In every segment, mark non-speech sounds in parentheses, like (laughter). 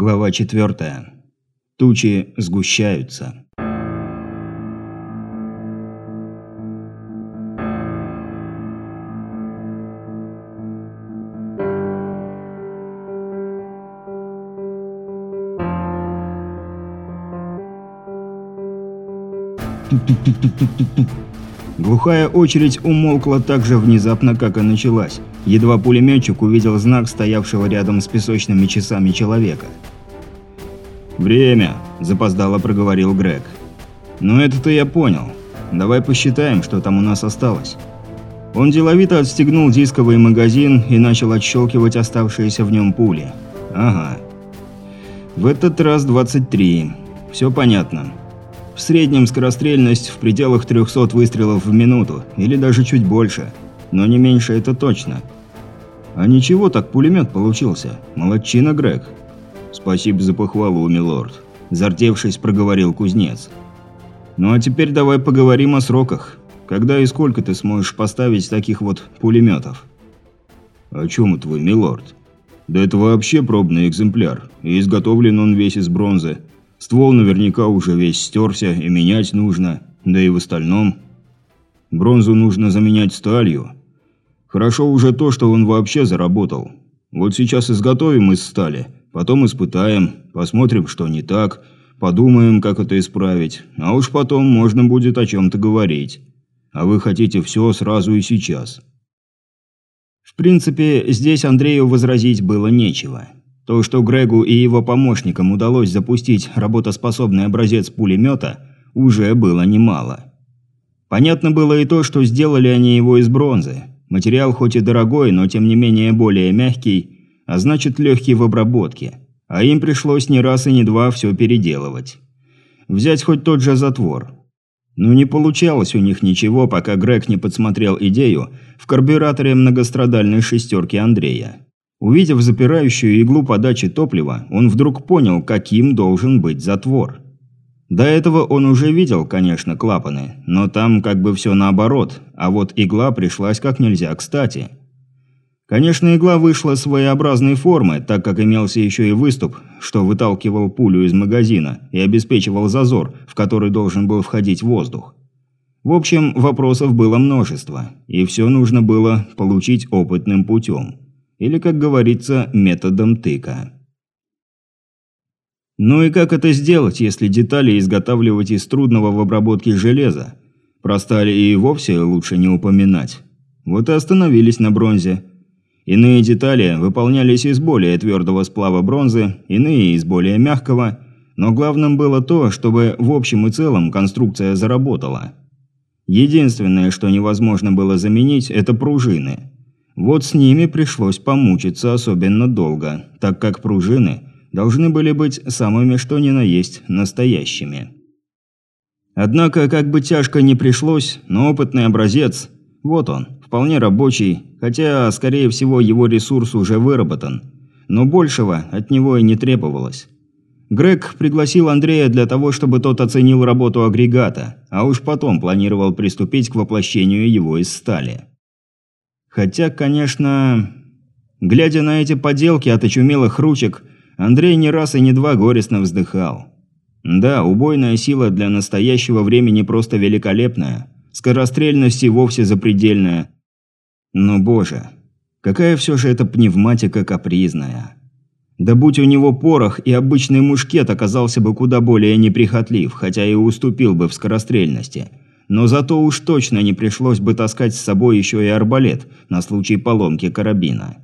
Глава 4. Тучи сгущаются. Глухая очередь умолкла так же внезапно, как и началась. Едва пулеметчик увидел знак стоявшего рядом с песочными часами человека. «Время!» – запоздало проговорил Грег. «Ну это-то я понял. Давай посчитаем, что там у нас осталось». Он деловито отстегнул дисковый магазин и начал отщелкивать оставшиеся в нем пули. «Ага. В этот раз 23. Все понятно. В среднем скорострельность в пределах 300 выстрелов в минуту, или даже чуть больше. Но не меньше это точно. А ничего так пулемет получился. Молодчина, Грег. Спасибо за похвалу, милорд. Зардевшись, проговорил кузнец. Ну а теперь давай поговорим о сроках. Когда и сколько ты сможешь поставить таких вот пулеметов? О чем это вы, милорд? Да это вообще пробный экземпляр, и изготовлен он весь из бронзы. Ствол наверняка уже весь стерся, и менять нужно, да и в остальном. Бронзу нужно заменять сталью. Хорошо уже то, что он вообще заработал. Вот сейчас изготовим из стали, потом испытаем, посмотрим, что не так, подумаем, как это исправить, а уж потом можно будет о чем-то говорить. А вы хотите все сразу и сейчас. В принципе, здесь Андрею возразить было нечего. То, что Грегу и его помощникам удалось запустить работоспособный образец пулемета, уже было немало. Понятно было и то, что сделали они его из бронзы. Материал хоть и дорогой, но тем не менее более мягкий, а значит легкий в обработке. А им пришлось не раз и не два все переделывать. Взять хоть тот же затвор. Ну не получалось у них ничего, пока Грег не подсмотрел идею в карбюраторе многострадальной шестерки Андрея. Увидев запирающую иглу подачи топлива, он вдруг понял, каким должен быть затвор. До этого он уже видел, конечно, клапаны, но там как бы все наоборот, а вот игла пришлась как нельзя кстати. Конечно, игла вышла своеобразной формы, так как имелся еще и выступ, что выталкивал пулю из магазина и обеспечивал зазор, в который должен был входить воздух. В общем, вопросов было множество, и все нужно было получить опытным путем. Или, как говорится, методом тыка. Ну и как это сделать, если детали изготавливать из трудного в обработке железа? Про сталь и вовсе лучше не упоминать. Вот и остановились на бронзе. Иные детали выполнялись из более твердого сплава бронзы, иные из более мягкого, но главным было то, чтобы в общем и целом конструкция заработала. Единственное, что невозможно было заменить, это пружины. Вот с ними пришлось помучиться особенно долго, так как пружины должны были быть самыми что ни на есть настоящими. Однако, как бы тяжко ни пришлось, но опытный образец, вот он, вполне рабочий, хотя, скорее всего, его ресурс уже выработан, но большего от него и не требовалось. Грег пригласил Андрея для того, чтобы тот оценил работу агрегата, а уж потом планировал приступить к воплощению его из стали. Хотя, конечно... Глядя на эти поделки от очумелых ручек, Андрей не раз и не два горестно вздыхал. Да, убойная сила для настоящего времени просто великолепная, скорострельность и вовсе запредельная. Но, боже, какая все же эта пневматика капризная. Да будь у него порох, и обычный мушкет оказался бы куда более неприхотлив, хотя и уступил бы в скорострельности – но зато уж точно не пришлось бы таскать с собой еще и арбалет на случай поломки карабина.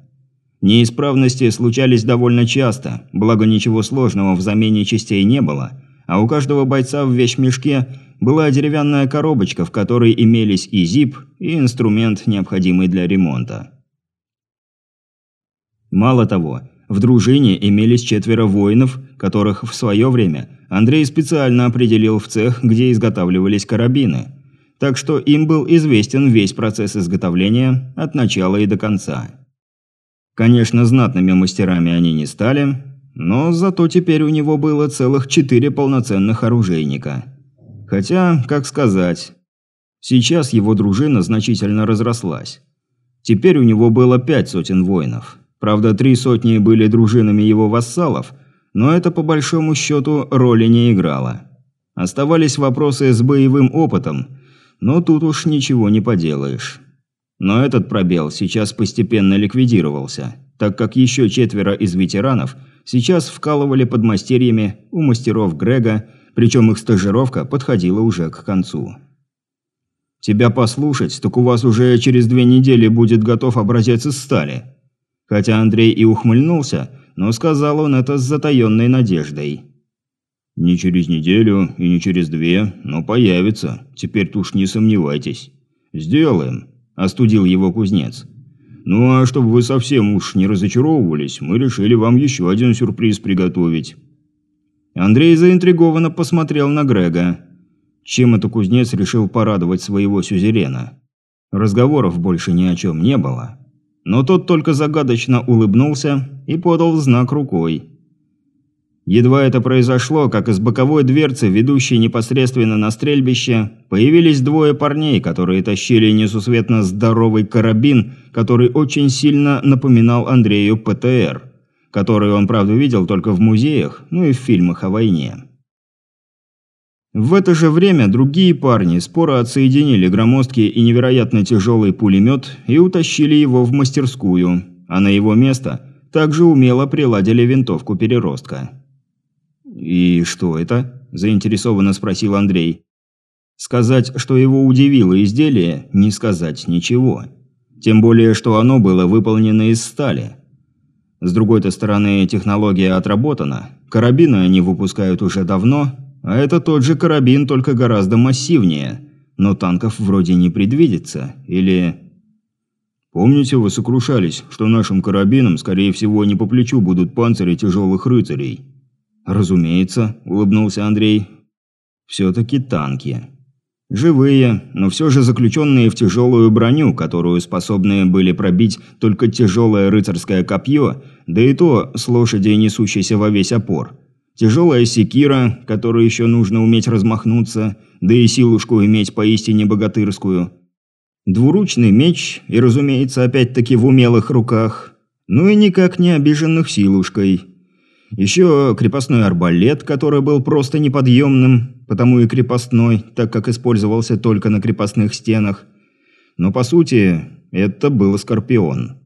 Неисправности случались довольно часто, благо ничего сложного в замене частей не было, а у каждого бойца в вещмешке была деревянная коробочка, в которой имелись и зип, и инструмент, необходимый для ремонта. Мало того, в дружине имелись четверо воинов, которых в свое время Андрей специально определил в цех, где изготавливались карабины. Так что им был известен весь процесс изготовления от начала и до конца. Конечно, знатными мастерами они не стали, но зато теперь у него было целых четыре полноценных оружейника. Хотя, как сказать, сейчас его дружина значительно разрослась. Теперь у него было пять сотен воинов. Правда, три сотни были дружинами его вассалов, Но это по большому счету роли не играло. Оставались вопросы с боевым опытом, но тут уж ничего не поделаешь. Но этот пробел сейчас постепенно ликвидировался, так как еще четверо из ветеранов сейчас вкалывали под мастерьями у мастеров Грега, причем их стажировка подходила уже к концу. «Тебя послушать, так у вас уже через две недели будет готов образец из стали». Хотя Андрей и ухмыльнулся, но сказал он это с затаенной надеждой. «Не через неделю и не через две, но появится. Теперь-то уж не сомневайтесь. Сделаем», – остудил его кузнец. «Ну а чтобы вы совсем уж не разочаровывались, мы решили вам еще один сюрприз приготовить». Андрей заинтригованно посмотрел на Грега. Чем это кузнец решил порадовать своего сюзерена? Разговоров больше ни о чем не было. Но тот только загадочно улыбнулся и подал знак рукой. Едва это произошло, как из боковой дверцы, ведущей непосредственно на стрельбище, появились двое парней, которые тащили несусветно здоровый карабин, который очень сильно напоминал Андрею ПТР, который он, правда, видел только в музеях, ну и в фильмах о войне. В это же время другие парни споро отсоединили громоздкий и невероятно тяжелый пулемет и утащили его в мастерскую, а на его место также умело приладили винтовку переростка. «И что это?» – заинтересованно спросил Андрей. Сказать, что его удивило изделие, не сказать ничего. Тем более, что оно было выполнено из стали. С другой-то стороны, технология отработана. Карабины они выпускают уже давно, а это тот же карабин, только гораздо массивнее. Но танков вроде не предвидится. Или... Помните, вы сокрушались, что нашим карабинам, скорее всего, не по плечу будут панцири тяжелых рыцарей? «Разумеется», – улыбнулся Андрей. «Все-таки танки. Живые, но все же заключенные в тяжелую броню, которую способны были пробить только тяжелое рыцарское копье, да и то с лошади, несущейся во весь опор. Тяжелая секира, которую еще нужно уметь размахнуться, да и силушку иметь поистине богатырскую. Двуручный меч, и, разумеется, опять-таки в умелых руках. Ну и никак не обиженных силушкой». Еще крепостной арбалет, который был просто неподъемным, потому и крепостной, так как использовался только на крепостных стенах. Но по сути, это был Скорпион.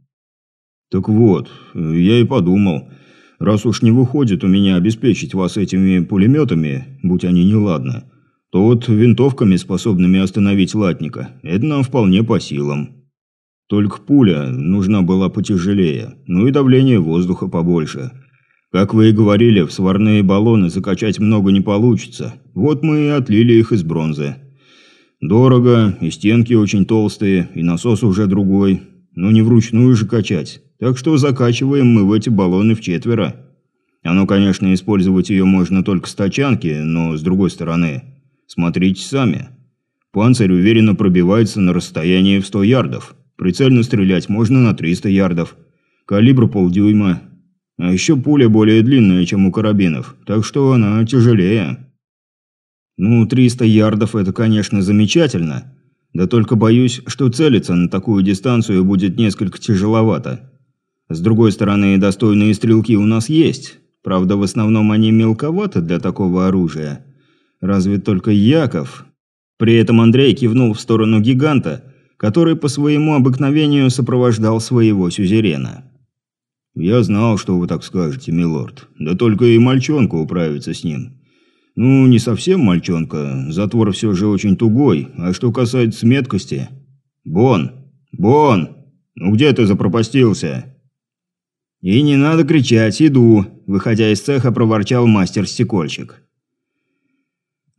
«Так вот, я и подумал, раз уж не выходит у меня обеспечить вас этими пулеметами, будь они неладны, то вот винтовками, способными остановить латника, это нам вполне по силам. Только пуля нужна была потяжелее, ну и давление воздуха побольше». Как вы и говорили, в сварные баллоны закачать много не получится. Вот мы и отлили их из бронзы. Дорого, и стенки очень толстые, и насос уже другой. Но не вручную же качать. Так что закачиваем мы в эти баллоны в четверо. Оно, конечно, использовать ее можно только с тачанки, но с другой стороны, смотрите сами. Панцирь уверенно пробивается на расстоянии в 100 ярдов. Прицельно стрелять можно на 300 ярдов. Калибр полдюйма, а еще пуля более длинная, чем у карабинов, так что она тяжелее. Ну, 300 ярдов – это, конечно, замечательно. Да только боюсь, что целиться на такую дистанцию будет несколько тяжеловато. С другой стороны, достойные стрелки у нас есть. Правда, в основном они мелковаты для такого оружия. Разве только Яков. При этом Андрей кивнул в сторону гиганта, который по своему обыкновению сопровождал своего сюзерена. «Я знал, что вы так скажете, милорд. Да только и мальчонка управится с ним. Ну, не совсем мальчонка, затвор все же очень тугой. А что касается меткости... Бон! Бон! Ну где ты запропастился?» «И не надо кричать, иду», – выходя из цеха, проворчал мастер-стекольщик.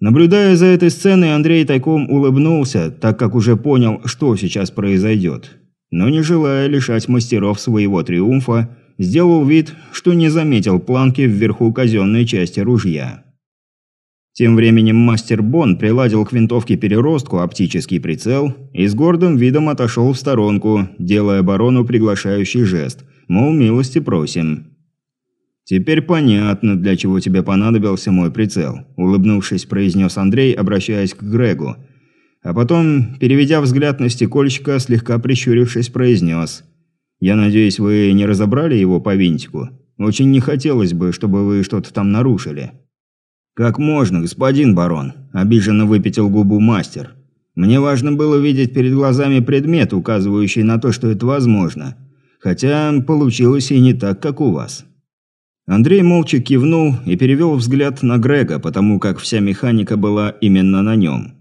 Наблюдая за этой сценой, Андрей тайком улыбнулся, так как уже понял, что сейчас произойдет. Но не желая лишать мастеров своего триумфа, сделал вид, что не заметил планки вверху казенной части ружья. Тем временем мастер Бон приладил к винтовке переростку оптический прицел и с гордым видом отошел в сторонку, делая барону приглашающий жест, мол, милости просим. «Теперь понятно, для чего тебе понадобился мой прицел», – улыбнувшись, произнес Андрей, обращаясь к Грегу. А потом, переведя взгляд на стекольщика, слегка прищурившись, произнес – я надеюсь, вы не разобрали его по винтику? Очень не хотелось бы, чтобы вы что-то там нарушили». «Как можно, господин барон?» – обиженно выпятил губу мастер. «Мне важно было видеть перед глазами предмет, указывающий на то, что это возможно. Хотя получилось и не так, как у вас». Андрей молча кивнул и перевел взгляд на Грега, потому как вся механика была именно на нем.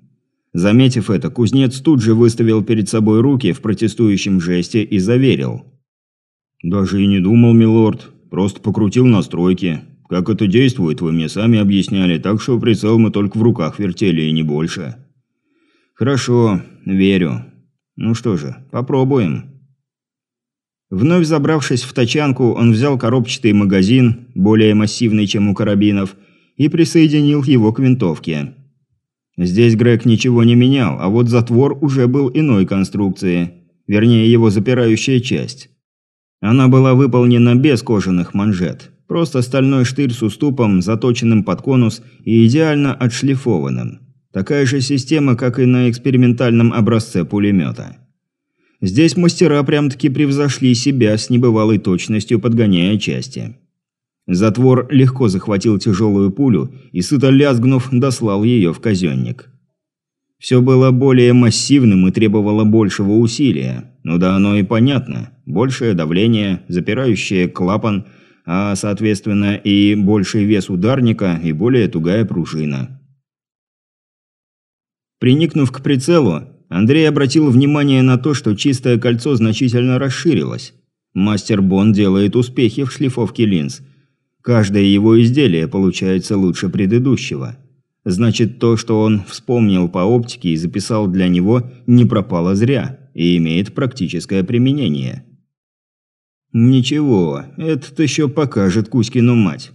Заметив это, кузнец тут же выставил перед собой руки в протестующем жесте и заверил. «Даже и не думал, милорд. Просто покрутил настройки. Как это действует, вы мне сами объясняли, так что прицел мы только в руках вертели и не больше». «Хорошо, верю. Ну что же, попробуем». Вновь забравшись в тачанку, он взял коробчатый магазин, более массивный, чем у карабинов, и присоединил его к винтовке. Здесь Грег ничего не менял, а вот затвор уже был иной конструкции, вернее его запирающая часть. Она была выполнена без кожаных манжет, просто стальной штырь с уступом, заточенным под конус и идеально отшлифованным. Такая же система, как и на экспериментальном образце пулемета. Здесь мастера прям-таки превзошли себя с небывалой точностью, подгоняя части. Затвор легко захватил тяжелую пулю и, сыто лязгнув, дослал ее в казенник. Все было более массивным и требовало большего усилия. Ну да оно и понятно. Большее давление, запирающее клапан, а соответственно и больший вес ударника и более тугая пружина. Приникнув к прицелу, Андрей обратил внимание на то, что чистое кольцо значительно расширилось. Мастер Бон делает успехи в шлифовке линз. Каждое его изделие получается лучше предыдущего. Значит, то, что он вспомнил по оптике и записал для него, не пропало зря и имеет практическое применение. Ничего, этот еще покажет Кузькину мать.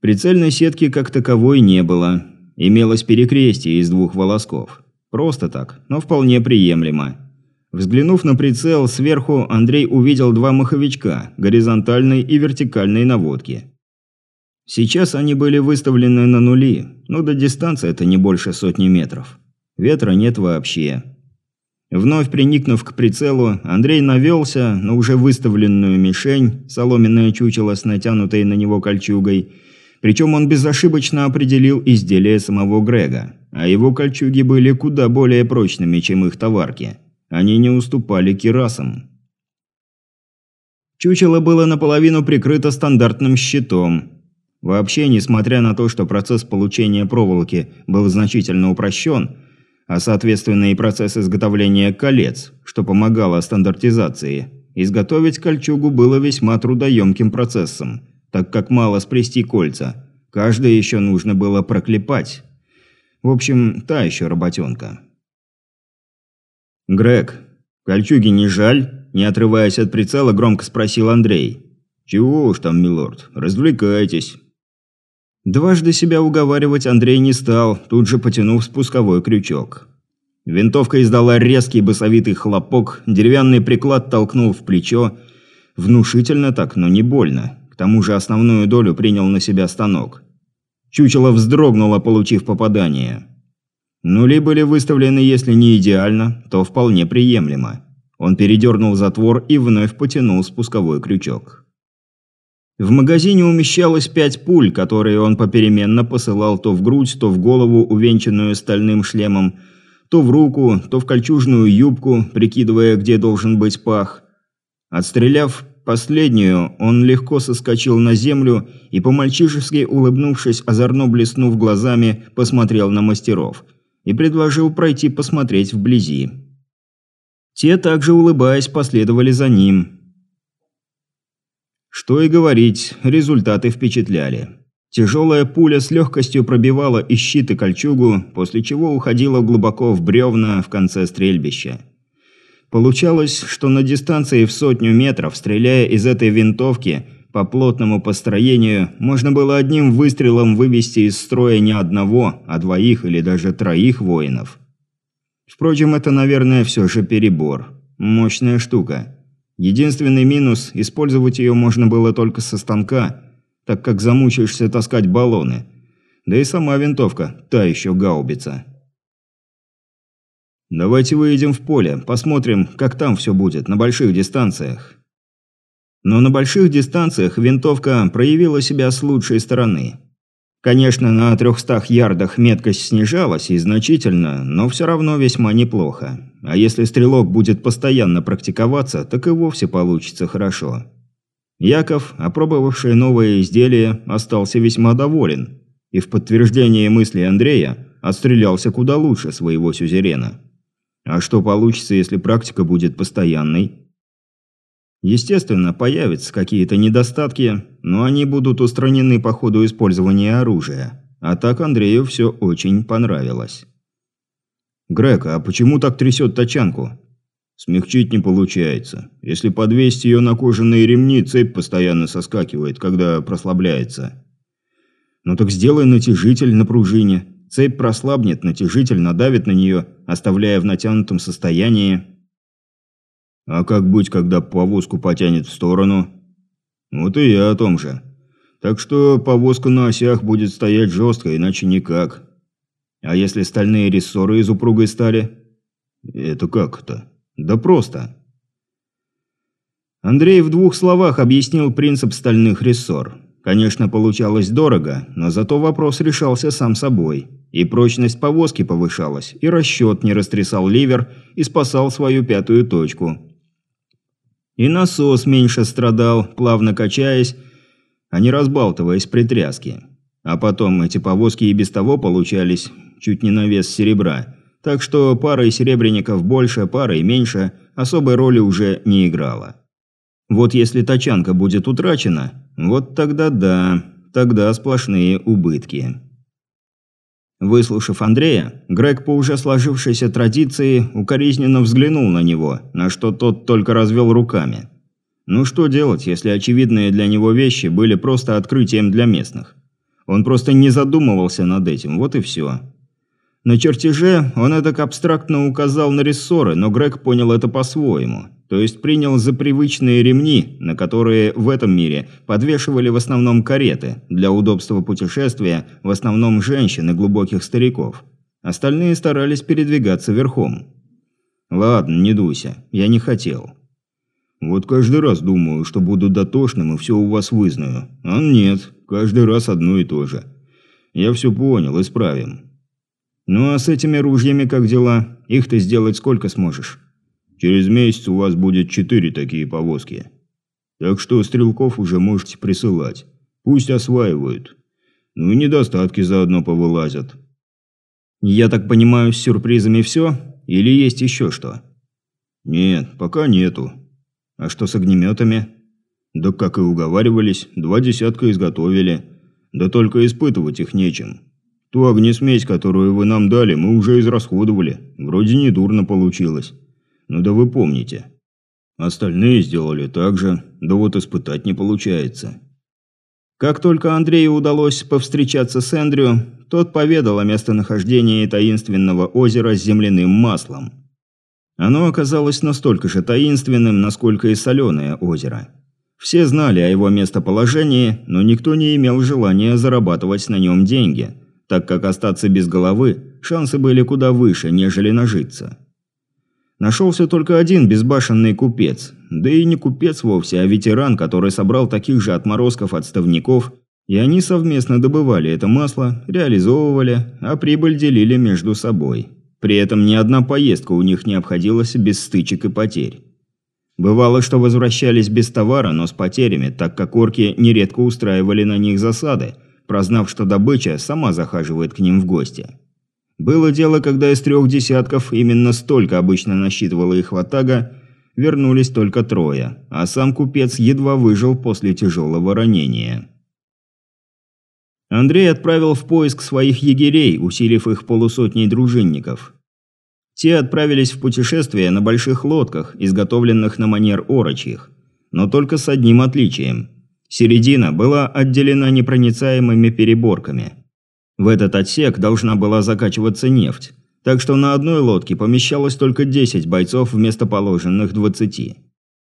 Прицельной сетки как таковой не было. Имелось перекрестие из двух волосков. Просто так, но вполне приемлемо. Взглянув на прицел сверху, Андрей увидел два маховичка, горизонтальной и вертикальной наводки. Сейчас они были выставлены на нули, но до дистанции это не больше сотни метров. Ветра нет вообще. Вновь приникнув к прицелу, Андрей навелся на уже выставленную мишень, соломенное чучело с натянутой на него кольчугой – причем он безошибочно определил изделие самого Грега, а его кольчуги были куда более прочными, чем их товарки. Они не уступали кирасам. Чучело было наполовину прикрыто стандартным щитом. Вообще, несмотря на то, что процесс получения проволоки был значительно упрощен, а соответственно и процесс изготовления колец, что помогало стандартизации, изготовить кольчугу было весьма трудоемким процессом – так как мало сплести кольца. Каждое еще нужно было проклепать. В общем, та еще работенка. «Грег, кольчуги не жаль?» Не отрываясь от прицела, громко спросил Андрей. «Чего уж там, милорд, развлекайтесь». Дважды себя уговаривать Андрей не стал, тут же потянув спусковой крючок. Винтовка издала резкий басовитый хлопок, деревянный приклад толкнул в плечо. Внушительно так, но не больно тому же основную долю принял на себя станок. Чучело вздрогнуло, получив попадание. Нули были выставлены, если не идеально, то вполне приемлемо. Он передернул затвор и вновь потянул спусковой крючок. В магазине умещалось пять пуль, которые он попеременно посылал то в грудь, то в голову, увенчанную стальным шлемом, то в руку, то в кольчужную юбку, прикидывая, где должен быть пах. Отстреляв Последнюю он легко соскочил на землю и, по-мальчишески улыбнувшись, озорно блеснув глазами, посмотрел на мастеров и предложил пройти посмотреть вблизи. Те, также улыбаясь, последовали за ним. Что и говорить, результаты впечатляли. Тяжелая пуля с легкостью пробивала и щит, и кольчугу, после чего уходила глубоко в бревна в конце стрельбища. Получалось, что на дистанции в сотню метров, стреляя из этой винтовки по плотному построению, можно было одним выстрелом вывести из строя не одного, а двоих или даже троих воинов. Впрочем, это, наверное, все же перебор. Мощная штука. Единственный минус – использовать ее можно было только со станка, так как замучаешься таскать баллоны. Да и сама винтовка – та еще гаубица. «Давайте выйдем в поле, посмотрим, как там все будет, на больших дистанциях». Но на больших дистанциях винтовка проявила себя с лучшей стороны. Конечно, на 300 ярдах меткость снижалась и значительно, но все равно весьма неплохо. А если стрелок будет постоянно практиковаться, так и вовсе получится хорошо. Яков, опробовавший новое изделие, остался весьма доволен. И в подтверждение мысли Андрея отстрелялся куда лучше своего сюзерена. А что получится, если практика будет постоянной? Естественно, появятся какие-то недостатки, но они будут устранены по ходу использования оружия. А так Андрею все очень понравилось. «Грег, а почему так трясет тачанку?» «Смягчить не получается. Если подвесить ее на кожаные ремни, цепь постоянно соскакивает, когда прослабляется». «Ну так сделай натяжитель на пружине. Цепь прослабнет, натяжитель надавит на нее, оставляя в натянутом состоянии». А как быть, когда повозку потянет в сторону? Вот и я о том же. Так что повозка на осях будет стоять жестко, иначе никак. А если стальные рессоры из упругой стали? Это как это? Да просто. Андрей в двух словах объяснил принцип стальных рессор. Конечно, получалось дорого, но зато вопрос решался сам собой. И прочность повозки повышалась, и расчет не растрясал ливер и спасал свою пятую точку. И насос меньше страдал, плавно качаясь, а не разбалтываясь при тряске. А потом эти повозки и без того получались чуть не на вес серебра. Так что парой серебряников больше, парой меньше особой роли уже не играла. Вот если тачанка будет утрачена, вот тогда да, тогда сплошные убытки. Выслушав Андрея, Грег по уже сложившейся традиции укоризненно взглянул на него, на что тот только развел руками. Ну что делать, если очевидные для него вещи были просто открытием для местных? Он просто не задумывался над этим, вот и все. На чертеже он это абстрактно указал на рессоры, но Грег понял это по-своему – то есть принял за привычные ремни, на которые в этом мире подвешивали в основном кареты, для удобства путешествия в основном женщин и глубоких стариков. Остальные старались передвигаться верхом. «Ладно, не дуйся, я не хотел». «Вот каждый раз думаю, что буду дотошным и все у вас вызнаю. А нет, каждый раз одно и то же. Я все понял, исправим». «Ну а с этими ружьями как дела? Их ты сделать сколько сможешь?» Через месяц у вас будет четыре такие повозки. Так что стрелков уже можете присылать. Пусть осваивают. Ну и недостатки заодно повылазят. Я так понимаю, с сюрпризами все? Или есть еще что? Нет, пока нету. А что с огнеметами? Да как и уговаривались, два десятка изготовили. Да только испытывать их нечем. Ту огнесмесь, которую вы нам дали, мы уже израсходовали. Вроде недурно получилось. Ну да вы помните. Остальные сделали так же, да вот испытать не получается. Как только Андрею удалось повстречаться с Эндрю, тот поведал о местонахождении таинственного озера с земляным маслом. Оно оказалось настолько же таинственным, насколько и соленое озеро. Все знали о его местоположении, но никто не имел желания зарабатывать на нем деньги, так как остаться без головы шансы были куда выше, нежели нажиться. Нашелся только один безбашенный купец. Да и не купец вовсе, а ветеран, который собрал таких же отморозков-отставников, и они совместно добывали это масло, реализовывали, а прибыль делили между собой. При этом ни одна поездка у них не обходилась без стычек и потерь. Бывало, что возвращались без товара, но с потерями, так как орки нередко устраивали на них засады, прознав, что добыча сама захаживает к ним в гости. Было дело, когда из трех десятков, именно столько обычно насчитывала их ватага, вернулись только трое, а сам купец едва выжил после тяжелого ранения. Андрей отправил в поиск своих егерей, усилив их полусотней дружинников. Те отправились в путешествие на больших лодках, изготовленных на манер орочьих, но только с одним отличием. Середина была отделена непроницаемыми переборками – в этот отсек должна была закачиваться нефть, так что на одной лодке помещалось только 10 бойцов вместо положенных 20.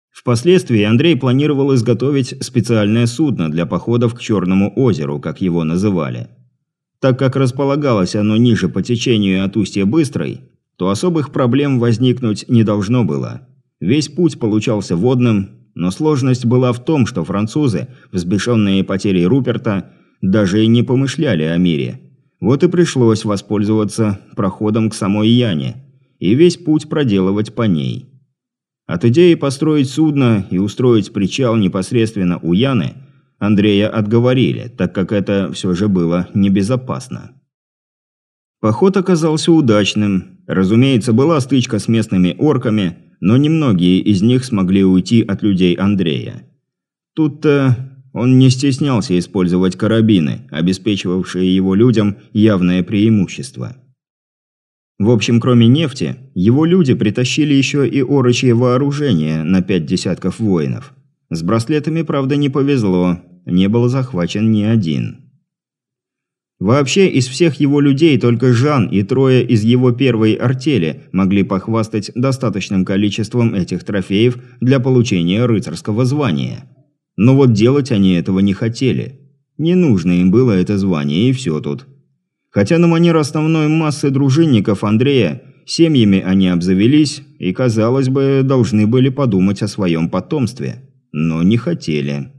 Впоследствии Андрей планировал изготовить специальное судно для походов к Черному озеру, как его называли. Так как располагалось оно ниже по течению от устья Быстрой, то особых проблем возникнуть не должно было. Весь путь получался водным, Но сложность была в том, что французы, взбешенные потерей Руперта, даже и не помышляли о мире. Вот и пришлось воспользоваться проходом к самой Яне и весь путь проделывать по ней. От идеи построить судно и устроить причал непосредственно у Яны Андрея отговорили, так как это все же было небезопасно. Поход оказался удачным. Разумеется, была стычка с местными орками, но немногие из них смогли уйти от людей Андрея. Тут-то он не стеснялся использовать карабины, обеспечивавшие его людям явное преимущество. В общем, кроме нефти, его люди притащили еще и орочье вооружение на пять десятков воинов. С браслетами, правда, не повезло, не был захвачен ни один. Вообще, из всех его людей только Жан и трое из его первой артели могли похвастать достаточным количеством этих трофеев для получения рыцарского звания. Но вот делать они этого не хотели. Не нужно им было это звание, и все тут. Хотя на манер основной массы дружинников Андрея, семьями они обзавелись и, казалось бы, должны были подумать о своем потомстве. Но не хотели.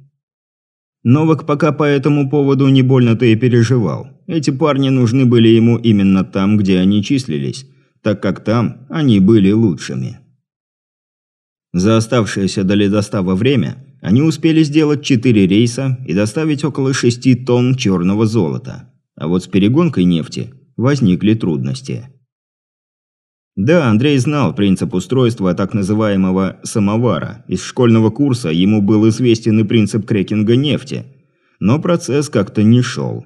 Новак пока по этому поводу не больно-то и переживал. Эти парни нужны были ему именно там, где они числились, так как там они были лучшими. За оставшееся до ледостава время они успели сделать 4 рейса и доставить около 6 тонн черного золота. А вот с перегонкой нефти возникли трудности. Да, Андрей знал принцип устройства так называемого «самовара». Из школьного курса ему был известен и принцип крекинга нефти. Но процесс как-то не шел.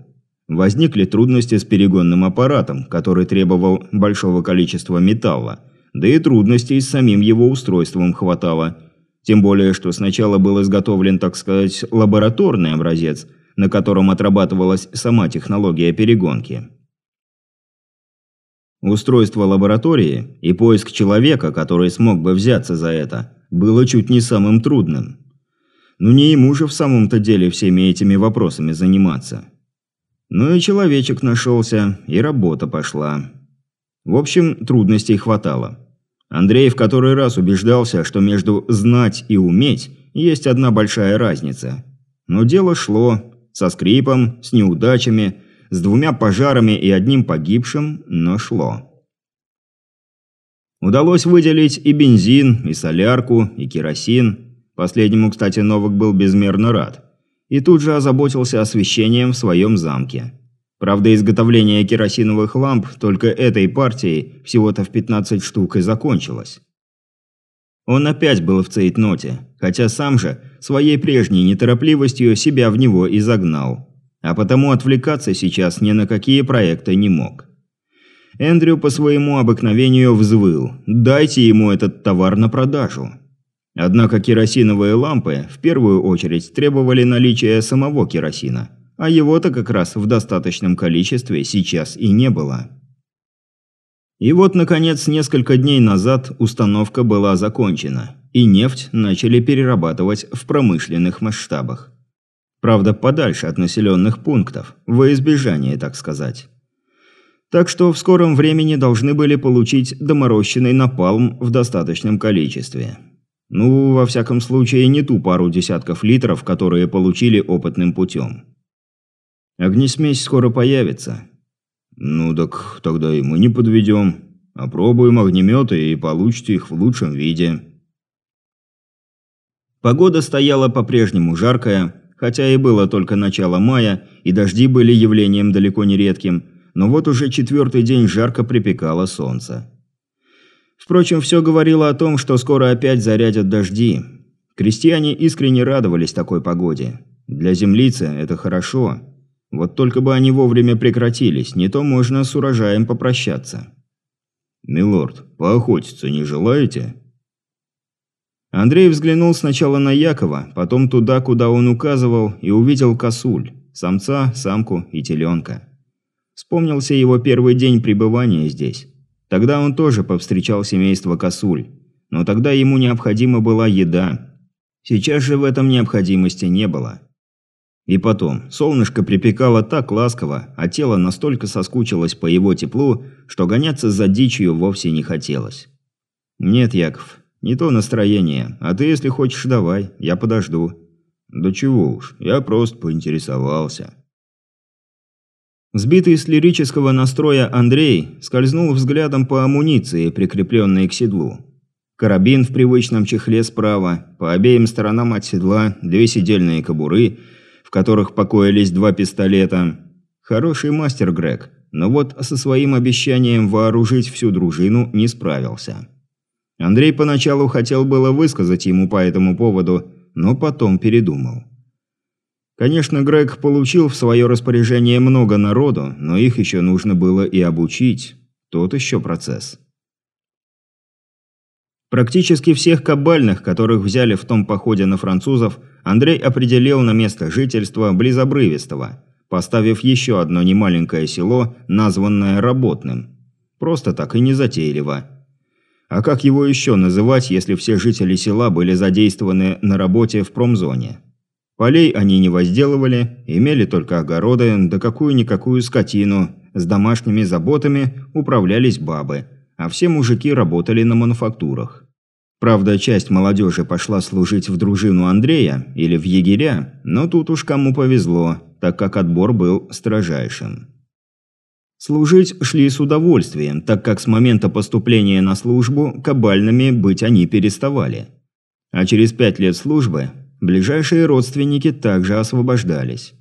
Возникли трудности с перегонным аппаратом, который требовал большого количества металла. Да и трудностей с самим его устройством хватало. Тем более, что сначала был изготовлен, так сказать, лабораторный образец, на котором отрабатывалась сама технология перегонки. Устройство лаборатории и поиск человека, который смог бы взяться за это, было чуть не самым трудным. Ну не ему же в самом-то деле всеми этими вопросами заниматься. Ну и человечек нашелся, и работа пошла. В общем, трудностей хватало. Андрей в который раз убеждался, что между «знать» и «уметь» есть одна большая разница. Но дело шло, со скрипом, с неудачами – с двумя пожарами и одним погибшим, но шло. Удалось выделить и бензин, и солярку, и керосин. Последнему, кстати, Новак был безмерно рад. И тут же озаботился освещением в своем замке. Правда, изготовление керосиновых ламп только этой партией всего-то в 15 штук и закончилось. Он опять был в цейтноте, хотя сам же своей прежней неторопливостью себя в него и загнал а потому отвлекаться сейчас ни на какие проекты не мог. Эндрю по своему обыкновению взвыл «дайте ему этот товар на продажу». Однако керосиновые лампы в первую очередь требовали наличия самого керосина, а его-то как раз в достаточном количестве сейчас и не было. И вот, наконец, несколько дней назад установка была закончена, и нефть начали перерабатывать в промышленных масштабах. Правда, подальше от населенных пунктов, во избежание, так сказать. Так что в скором времени должны были получить доморощенный напалм в достаточном количестве. Ну, во всяком случае, не ту пару десятков литров, которые получили опытным путем. Огнесмесь скоро появится. Ну так тогда и мы не подведем. Опробуем огнеметы и получите их в лучшем виде. Погода стояла по-прежнему жаркая, Хотя и было только начало мая, и дожди были явлением далеко не редким, но вот уже четвертый день жарко припекало солнце. Впрочем, все говорило о том, что скоро опять зарядят дожди. Крестьяне искренне радовались такой погоде. Для землицы это хорошо. Вот только бы они вовремя прекратились, не то можно с урожаем попрощаться. «Милорд, поохотиться не желаете?» Андрей взглянул сначала на Якова, потом туда, куда он указывал, и увидел косуль, самца, самку и теленка. Вспомнился его первый день пребывания здесь. Тогда он тоже повстречал семейство косуль, но тогда ему необходима была еда. Сейчас же в этом необходимости не было. И потом, солнышко припекало так ласково, а тело настолько соскучилось по его теплу, что гоняться за дичью вовсе не хотелось. Нет, Яков, Не то настроение, а ты, если хочешь, давай, я подожду». «Да чего уж, я просто поинтересовался». Сбитый с лирического настроя Андрей скользнул взглядом по амуниции, прикрепленной к седлу. Карабин в привычном чехле справа, по обеим сторонам от седла две сидельные кобуры, которых покоились два пистолета. Хороший мастер Грег, но вот со своим обещанием вооружить всю дружину не справился. Андрей поначалу хотел было высказать ему по этому поводу, но потом передумал. Конечно, Грег получил в свое распоряжение много народу, но их еще нужно было и обучить. Тот еще процесс. Практически всех кабальных, которых взяли в том походе на французов, Андрей определил на место жительства близ Обрывистого, поставив еще одно немаленькое село, названное Работным. Просто так и не затейливо. А как его еще называть, если все жители села были задействованы на работе в промзоне? Полей они не возделывали, имели только огороды, да какую-никакую скотину, с домашними заботами управлялись бабы, а все мужики работали на мануфактурах. Правда, часть молодежи пошла служить в дружину Андрея или в егеря, но тут уж кому повезло, так как отбор был строжайшим. Служить шли с удовольствием, так как с момента поступления на службу кабальными быть они переставали. А через пять лет службы Ближайшие родственники также освобождались.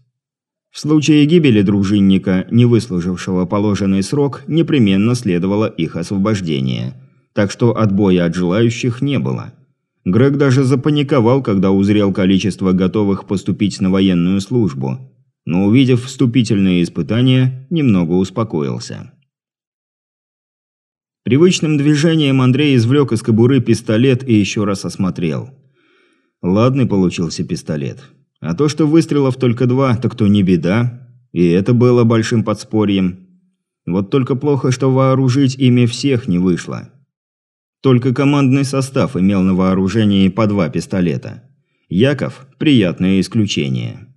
В случае гибели дружинника, не выслужившего положенный срок, непременно следовало их освобождение. Так что отбоя от желающих не было. Грег даже запаниковал, когда узрел количество готовых поступить на военную службу. Но увидев вступительные испытания, немного успокоился. Привычным движением Андрей извлек из кобуры пистолет и еще раз осмотрел – Ладный получился пистолет. А то, что выстрелов только два, так то не беда. И это было большим подспорьем. Вот только плохо, что вооружить ими всех не вышло. Только командный состав имел на вооружении по два пистолета. Яков – приятное исключение.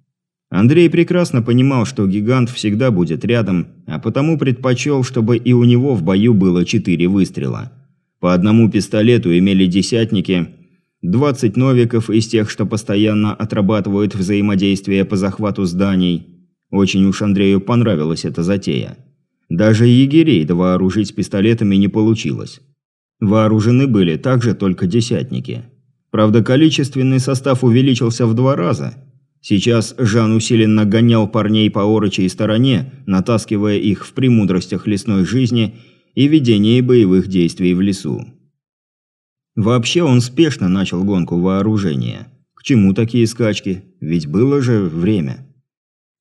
Андрей прекрасно понимал, что гигант всегда будет рядом, а потому предпочел, чтобы и у него в бою было четыре выстрела. По одному пистолету имели десятники – 20 новиков из тех, что постоянно отрабатывают взаимодействие по захвату зданий. Очень уж Андрею понравилась эта затея. Даже егерей вооружить пистолетами не получилось. Вооружены были также только десятники. Правда, количественный состав увеличился в два раза. Сейчас Жан усиленно гонял парней по орочей стороне, натаскивая их в премудростях лесной жизни и ведении боевых действий в лесу. Вообще он спешно начал гонку вооружения. К чему такие скачки? Ведь было же время.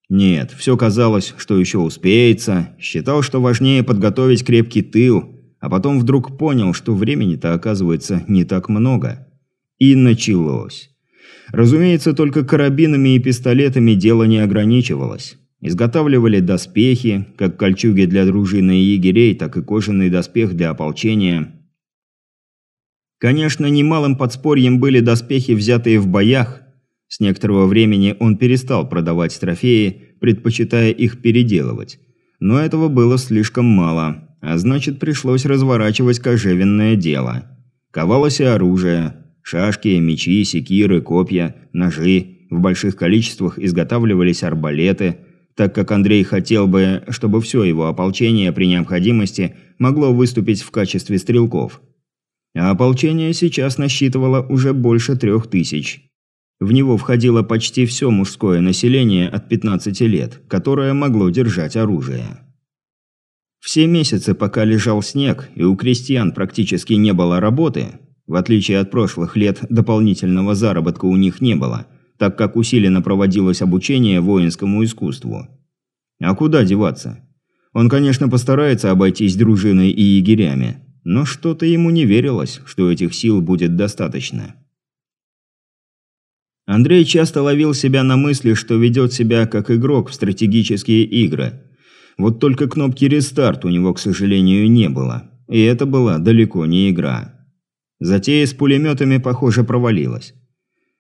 Нет, все казалось, что еще успеется. Считал, что важнее подготовить крепкий тыл. А потом вдруг понял, что времени-то оказывается не так много. И началось. Разумеется, только карабинами и пистолетами дело не ограничивалось. Изготавливали доспехи, как кольчуги для дружины и егерей, так и кожаный доспех для ополчения – Конечно, немалым подспорьем были доспехи, взятые в боях. С некоторого времени он перестал продавать трофеи, предпочитая их переделывать. Но этого было слишком мало, а значит пришлось разворачивать кожевенное дело. Ковалось и оружие. Шашки, мечи, секиры, копья, ножи. В больших количествах изготавливались арбалеты, так как Андрей хотел бы, чтобы все его ополчение при необходимости могло выступить в качестве стрелков – а ополчение сейчас насчитывало уже больше трех тысяч. В него входило почти все мужское население от 15 лет, которое могло держать оружие. Все месяцы, пока лежал снег, и у крестьян практически не было работы, в отличие от прошлых лет, дополнительного заработка у них не было, так как усиленно проводилось обучение воинскому искусству. А куда деваться? Он, конечно, постарается обойтись дружиной и егерями, но что-то ему не верилось, что этих сил будет достаточно. Андрей часто ловил себя на мысли, что ведет себя как игрок в стратегические игры. Вот только кнопки «Рестарт» у него, к сожалению, не было. И это была далеко не игра. Затея с пулеметами, похоже, провалилась.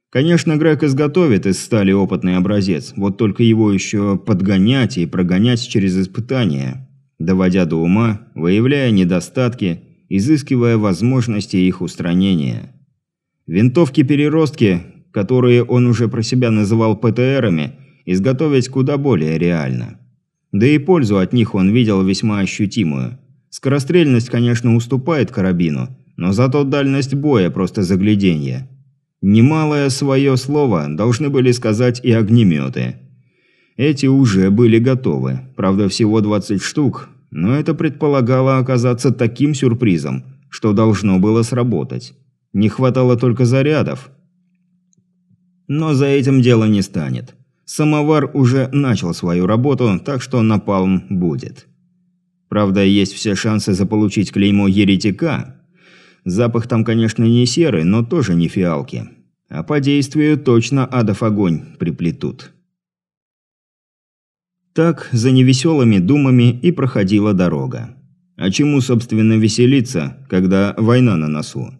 Конечно, Грег изготовит из стали опытный образец, вот только его еще подгонять и прогонять через испытания, доводя до ума, выявляя недостатки изыскивая возможности их устранения. Винтовки-переростки, которые он уже про себя называл ПТРами, изготовить куда более реально. Да и пользу от них он видел весьма ощутимую. Скорострельность, конечно, уступает карабину, но зато дальность боя просто загляденье. Немалое свое слово должны были сказать и огнеметы. Эти уже были готовы, правда всего 20 штук, но это предполагало оказаться таким сюрпризом, что должно было сработать. Не хватало только зарядов. Но за этим дело не станет. Самовар уже начал свою работу, так что напалм будет. Правда, есть все шансы заполучить клеймо еретика. Запах там, конечно, не серый, но тоже не фиалки. А по действию точно адов огонь приплетут. Так, за невеселыми думами и проходила дорога. А чему, собственно, веселиться, когда война на носу?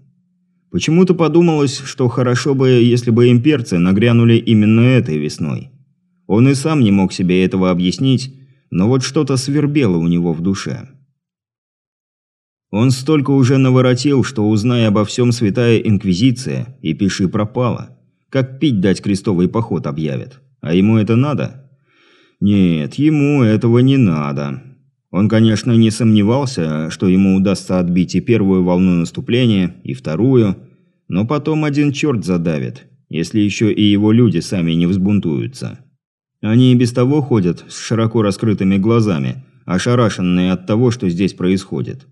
Почему-то подумалось, что хорошо бы, если бы имперцы нагрянули именно этой весной. Он и сам не мог себе этого объяснить, но вот что-то свербело у него в душе. Он столько уже наворотил, что, узная обо всем Святая Инквизиция, и пиши пропала. Как пить дать крестовый поход объявят. А ему это надо? Нет, ему этого не надо. Он, конечно, не сомневался, что ему удастся отбить и первую волну наступления, и вторую, но потом один черт задавит, если еще и его люди сами не взбунтуются. Они и без того ходят с широко раскрытыми глазами, ошарашенные от того, что здесь происходит.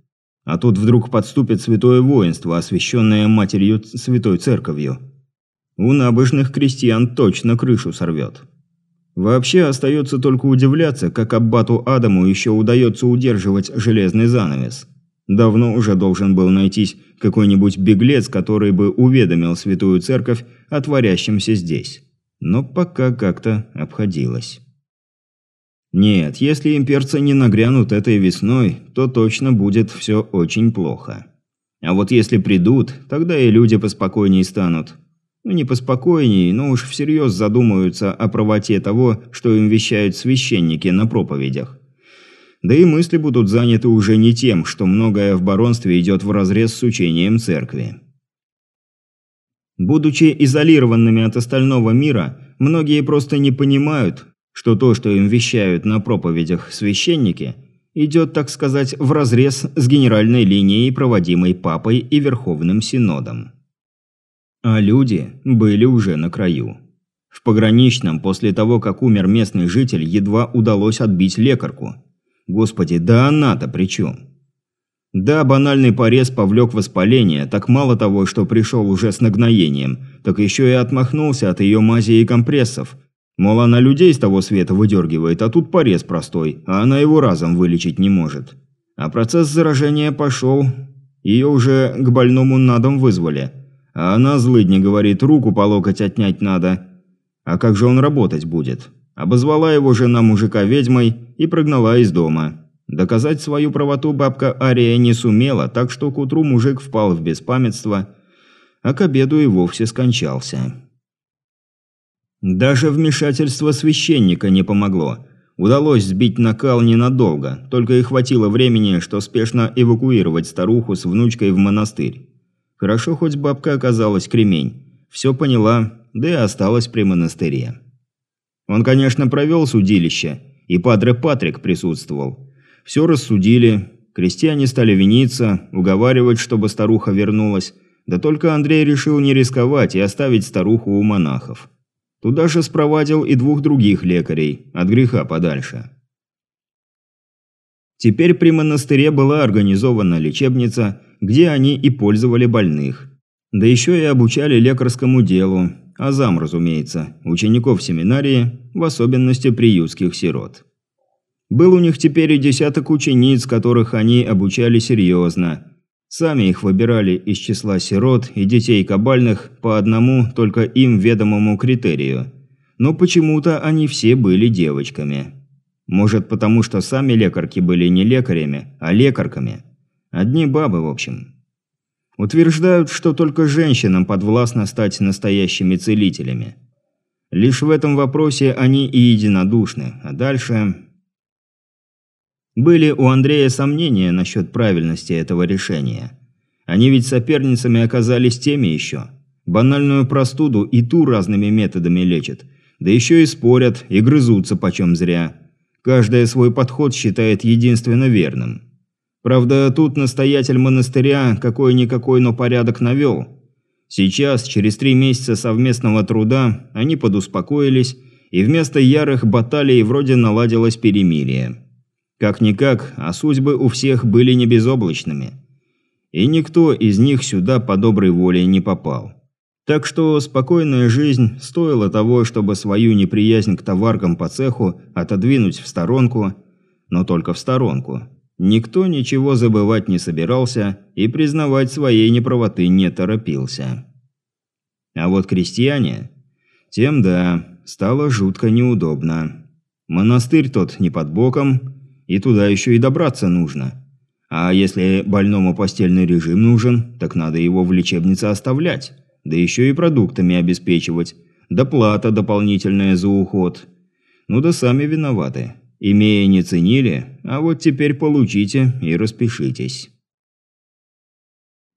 А тут вдруг подступит святое воинство, освященное матерью святой церковью. У набожных крестьян точно крышу сорвет. Вообще остается только удивляться, как аббату Адаму еще удается удерживать железный занавес. Давно уже должен был найтись какой-нибудь беглец, который бы уведомил святую церковь о творящемся здесь но пока как-то обходилось. Нет, если имперцы не нагрянут этой весной, то точно будет все очень плохо. А вот если придут, тогда и люди поспокойнее станут. Ну не поспокойнее, но уж всерьез задумаются о правоте того, что им вещают священники на проповедях. Да и мысли будут заняты уже не тем, что многое в баронстве идет вразрез с учением церкви. Будучи изолированными от остального мира, многие просто не понимают, что то, что им вещают на проповедях священники, идет, так сказать, вразрез с генеральной линией, проводимой Папой и Верховным Синодом. А люди были уже на краю. В пограничном, после того, как умер местный житель, едва удалось отбить лекарку. Господи, да она-то при чем? Да, банальный порез повлек воспаление, так мало того, что пришел уже с нагноением, так еще и отмахнулся от ее мази и компрессов. Мол, она людей с того света выдергивает, а тут порез простой, а она его разом вылечить не может. А процесс заражения пошел, ее уже к больному на дом вызвали. А она, злыдни, говорит, руку по локоть отнять надо. А как же он работать будет? Обозвала его жена мужика ведьмой и прогнала из дома. Доказать свою правоту бабка Ария не сумела, так что к утру мужик впал в беспамятство, а к обеду и вовсе скончался. Даже вмешательство священника не помогло. Удалось сбить накал ненадолго, только и хватило времени, что спешно эвакуировать старуху с внучкой в монастырь. Хорошо, хоть бабка оказалась кремень. Все поняла, да и осталась при монастыре. Он, конечно, провел судилище, и падре Патрик присутствовал. Все рассудили, крестьяне стали виниться, уговаривать, чтобы старуха вернулась. Да только Андрей решил не рисковать и оставить старуху у монахов. Туда же спровадил и двух других лекарей, от греха подальше. Теперь при монастыре была организована лечебница, где они и пользовали больных. Да еще и обучали лекарскому делу, азам, разумеется, учеников семинарии, в особенности приютских сирот. Был у них теперь и десяток учениц, которых они обучали серьезно. Сами их выбирали из числа сирот и детей кабальных по одному только им ведомому критерию. Но почему-то они все были девочками. Может, потому что сами лекарки были не лекарями, а лекарками. Одни бабы, в общем. Утверждают, что только женщинам подвластно стать настоящими целителями. Лишь в этом вопросе они и единодушны, а дальше... Были у Андрея сомнения насчет правильности этого решения. Они ведь соперницами оказались теми еще. Банальную простуду и ту разными методами лечат. Да еще и спорят, и грызутся почем зря. Каждая свой подход считает единственно верным. Правда, тут настоятель монастыря какой-никакой, но порядок навел. Сейчас, через три месяца совместного труда, они подуспокоились, и вместо ярых баталий вроде наладилось перемирие. Как-никак, а судьбы у всех были не безоблачными. И никто из них сюда по доброй воле не попал. Так что спокойная жизнь стоила того, чтобы свою неприязнь к товаркам по цеху отодвинуть в сторонку, но только в сторонку. Никто ничего забывать не собирался и признавать своей неправоты не торопился. А вот крестьяне... Тем да, стало жутко неудобно. Монастырь тот не под боком, и туда еще и добраться нужно. А если больному постельный режим нужен, так надо его в лечебнице оставлять. Да еще и продуктами обеспечивать. Доплата дополнительная за уход. Ну да сами виноваты. Имея не ценили, а вот теперь получите и распишитесь.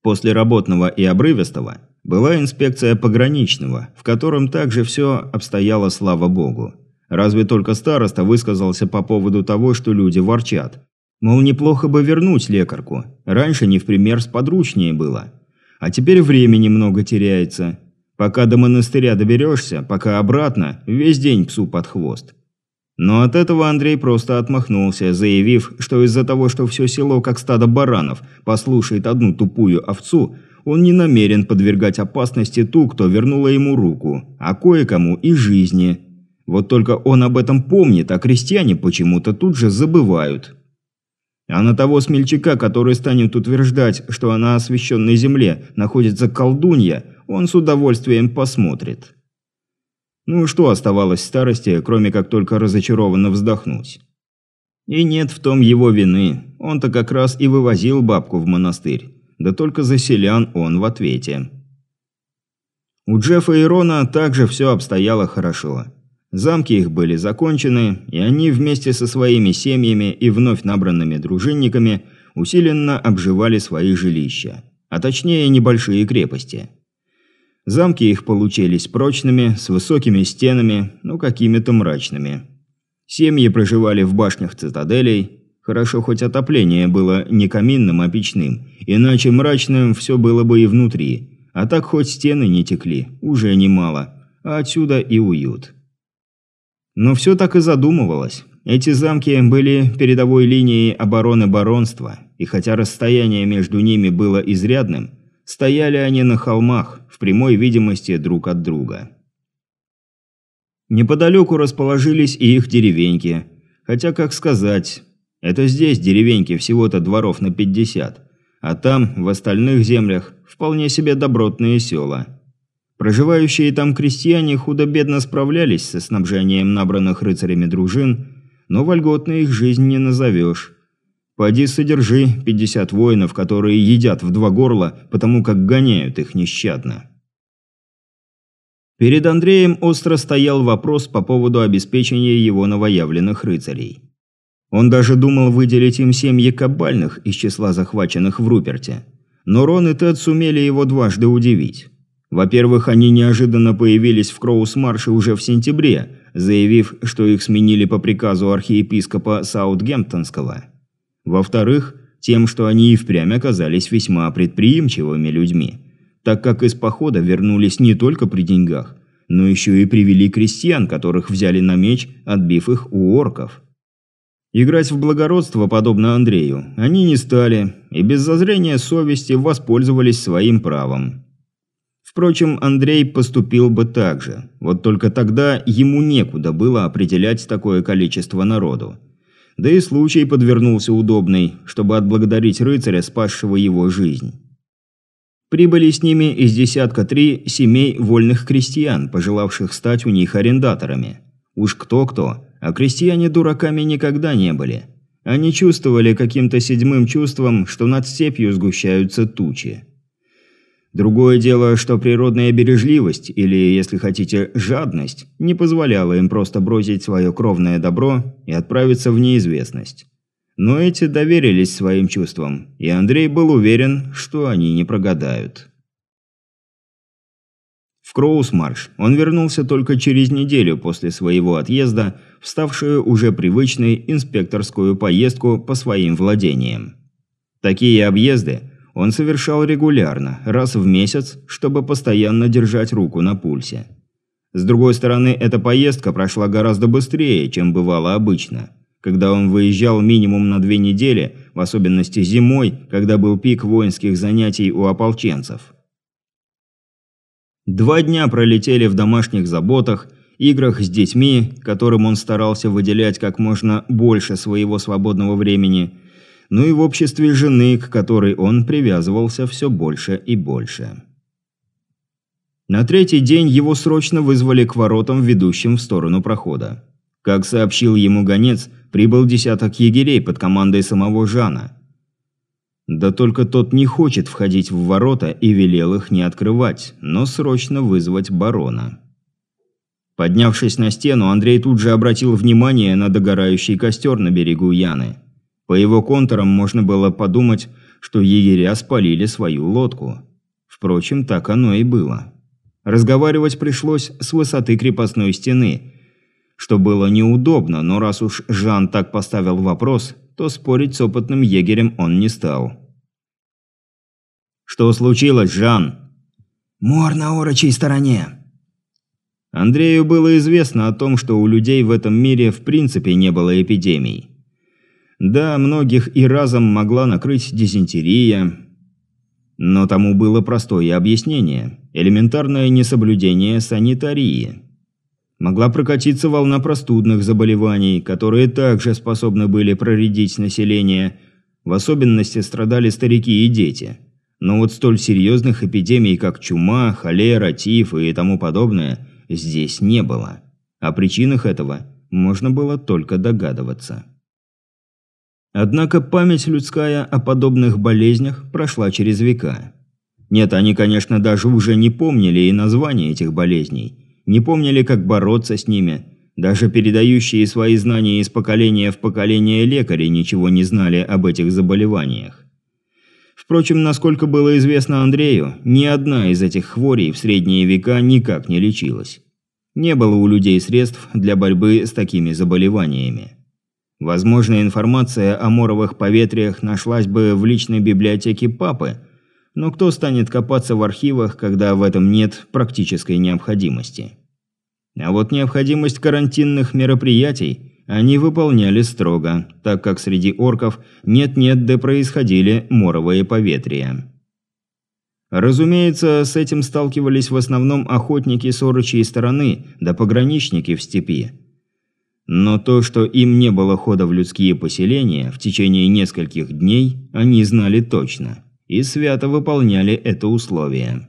После работного и обрывистого была инспекция пограничного, в котором также все обстояло слава богу. Разве только староста высказался по поводу того, что люди ворчат. Мол, неплохо бы вернуть лекарку. Раньше не в пример сподручнее было. А теперь времени много теряется. Пока до монастыря доберешься, пока обратно, весь день псу под хвост. Но от этого Андрей просто отмахнулся, заявив, что из-за того, что все село, как стадо баранов, послушает одну тупую овцу, он не намерен подвергать опасности ту, кто вернула ему руку, а кое-кому и жизни. Вот только он об этом помнит, а крестьяне почему-то тут же забывают. А на того смельчака, который станет утверждать, что на освященной земле находится колдунья, он с удовольствием посмотрит. Ну что оставалось старости, кроме как только разочарованно вздохнуть? И нет в том его вины, он-то как раз и вывозил бабку в монастырь, да только за селян он в ответе. У Джеффа и Рона также все обстояло хорошо. Замки их были закончены, и они вместе со своими семьями и вновь набранными дружинниками усиленно обживали свои жилища, а точнее небольшие крепости. Замки их получились прочными, с высокими стенами, но какими-то мрачными. Семьи проживали в башнях цитаделей, хорошо хоть отопление было не каминным, а печным, иначе мрачным все было бы и внутри, а так хоть стены не текли, уже немало, а отсюда и уют. Но все так и задумывалось. Эти замки были передовой линией обороны баронства, и хотя расстояние между ними было изрядным, стояли они на холмах, в прямой видимости друг от друга. Неподалеку расположились и их деревеньки. Хотя, как сказать, это здесь деревеньки всего-то дворов на 50, а там, в остальных землях, вполне себе добротные села. Проживающие там крестьяне худо-бедно справлялись со снабжением набранных рыцарями дружин, но вольготно их жизнь не назовешь. Поди содержи 50 воинов, которые едят в два горла, потому как гоняют их нещадно. Перед Андреем остро стоял вопрос по поводу обеспечения его новоявленных рыцарей. Он даже думал выделить им семьи кабальных из числа захваченных в Руперте. Но Рон и Тед сумели его дважды удивить. Во-первых, они неожиданно появились в Кроус-Марше уже в сентябре, заявив, что их сменили по приказу архиепископа Саутгемптонского. Во-вторых, тем, что они и впрямь оказались весьма предприимчивыми людьми, так как из похода вернулись не только при деньгах, но еще и привели крестьян, которых взяли на меч, отбив их у орков. Играть в благородство, подобно Андрею, они не стали, и без зазрения совести воспользовались своим правом. Впрочем, Андрей поступил бы так же. Вот только тогда ему некуда было определять такое количество народу. Да и случай подвернулся удобный, чтобы отблагодарить рыцаря, спасшего его жизнь. Прибыли с ними из десятка три семей вольных крестьян, пожелавших стать у них арендаторами. Уж кто-кто, а крестьяне дураками никогда не были. Они чувствовали каким-то седьмым чувством, что над степью сгущаются тучи. Другое дело, что природная бережливость, или, если хотите, жадность, не позволяла им просто бросить свое кровное добро и отправиться в неизвестность. Но эти доверились своим чувствам, и Андрей был уверен, что они не прогадают. В Кроусмарш он вернулся только через неделю после своего отъезда, вставшую уже привычной инспекторскую поездку по своим владениям. Такие объезды он совершал регулярно, раз в месяц, чтобы постоянно держать руку на пульсе. С другой стороны, эта поездка прошла гораздо быстрее, чем бывало обычно – когда он выезжал минимум на две недели, в особенности зимой, когда был пик воинских занятий у ополченцев. Два дня пролетели в домашних заботах, играх с детьми, которым он старался выделять как можно больше своего свободного времени, ну и в обществе жены, к которой он привязывался все больше и больше. На третий день его срочно вызвали к воротам, ведущим в сторону прохода. Как сообщил ему гонец, прибыл десяток егерей под командой самого Жана. Да только тот не хочет входить в ворота и велел их не открывать, но срочно вызвать барона. Поднявшись на стену, Андрей тут же обратил внимание на догорающий костер на берегу Яны. По его контурам можно было подумать, что егеря спалили свою лодку. Впрочем, так оно и было. Разговаривать пришлось с высоты крепостной стены – что было неудобно, но раз уж Жан так поставил вопрос, то спорить с опытным егерем он не стал. «Что случилось, Жан?» «Мор на орочей стороне». Андрею было известно о том, что у людей в этом мире в принципе не было эпидемий. Да, многих и разом могла накрыть дизентерия, но тому было простое объяснение – элементарное несоблюдение санитарии могла прокатиться волна простудных заболеваний, которые также способны были проредить население. В особенности страдали старики и дети. Но вот столь серьезных эпидемий, как чума, холера, тиф и тому подобное, здесь не было. О причинах этого можно было только догадываться. Однако память людская о подобных болезнях прошла через века. Нет, они, конечно, даже уже не помнили и названия этих болезней – не помнили, как бороться с ними. Даже передающие свои знания из поколения в поколение лекари ничего не знали об этих заболеваниях. Впрочем, насколько было известно Андрею, ни одна из этих хворей в средние века никак не лечилась. Не было у людей средств для борьбы с такими заболеваниями. Возможно, информация о моровых поветриях нашлась бы в личной библиотеке папы – но кто станет копаться в архивах, когда в этом нет практической необходимости? А вот необходимость карантинных мероприятий они выполняли строго, так как среди орков нет-нет да происходили моровые поветрия. Разумеется, с этим сталкивались в основном охотники с орочьей стороны, да пограничники в степи. Но то, что им не было хода в людские поселения в течение нескольких дней, они знали точно и свято выполняли это условие.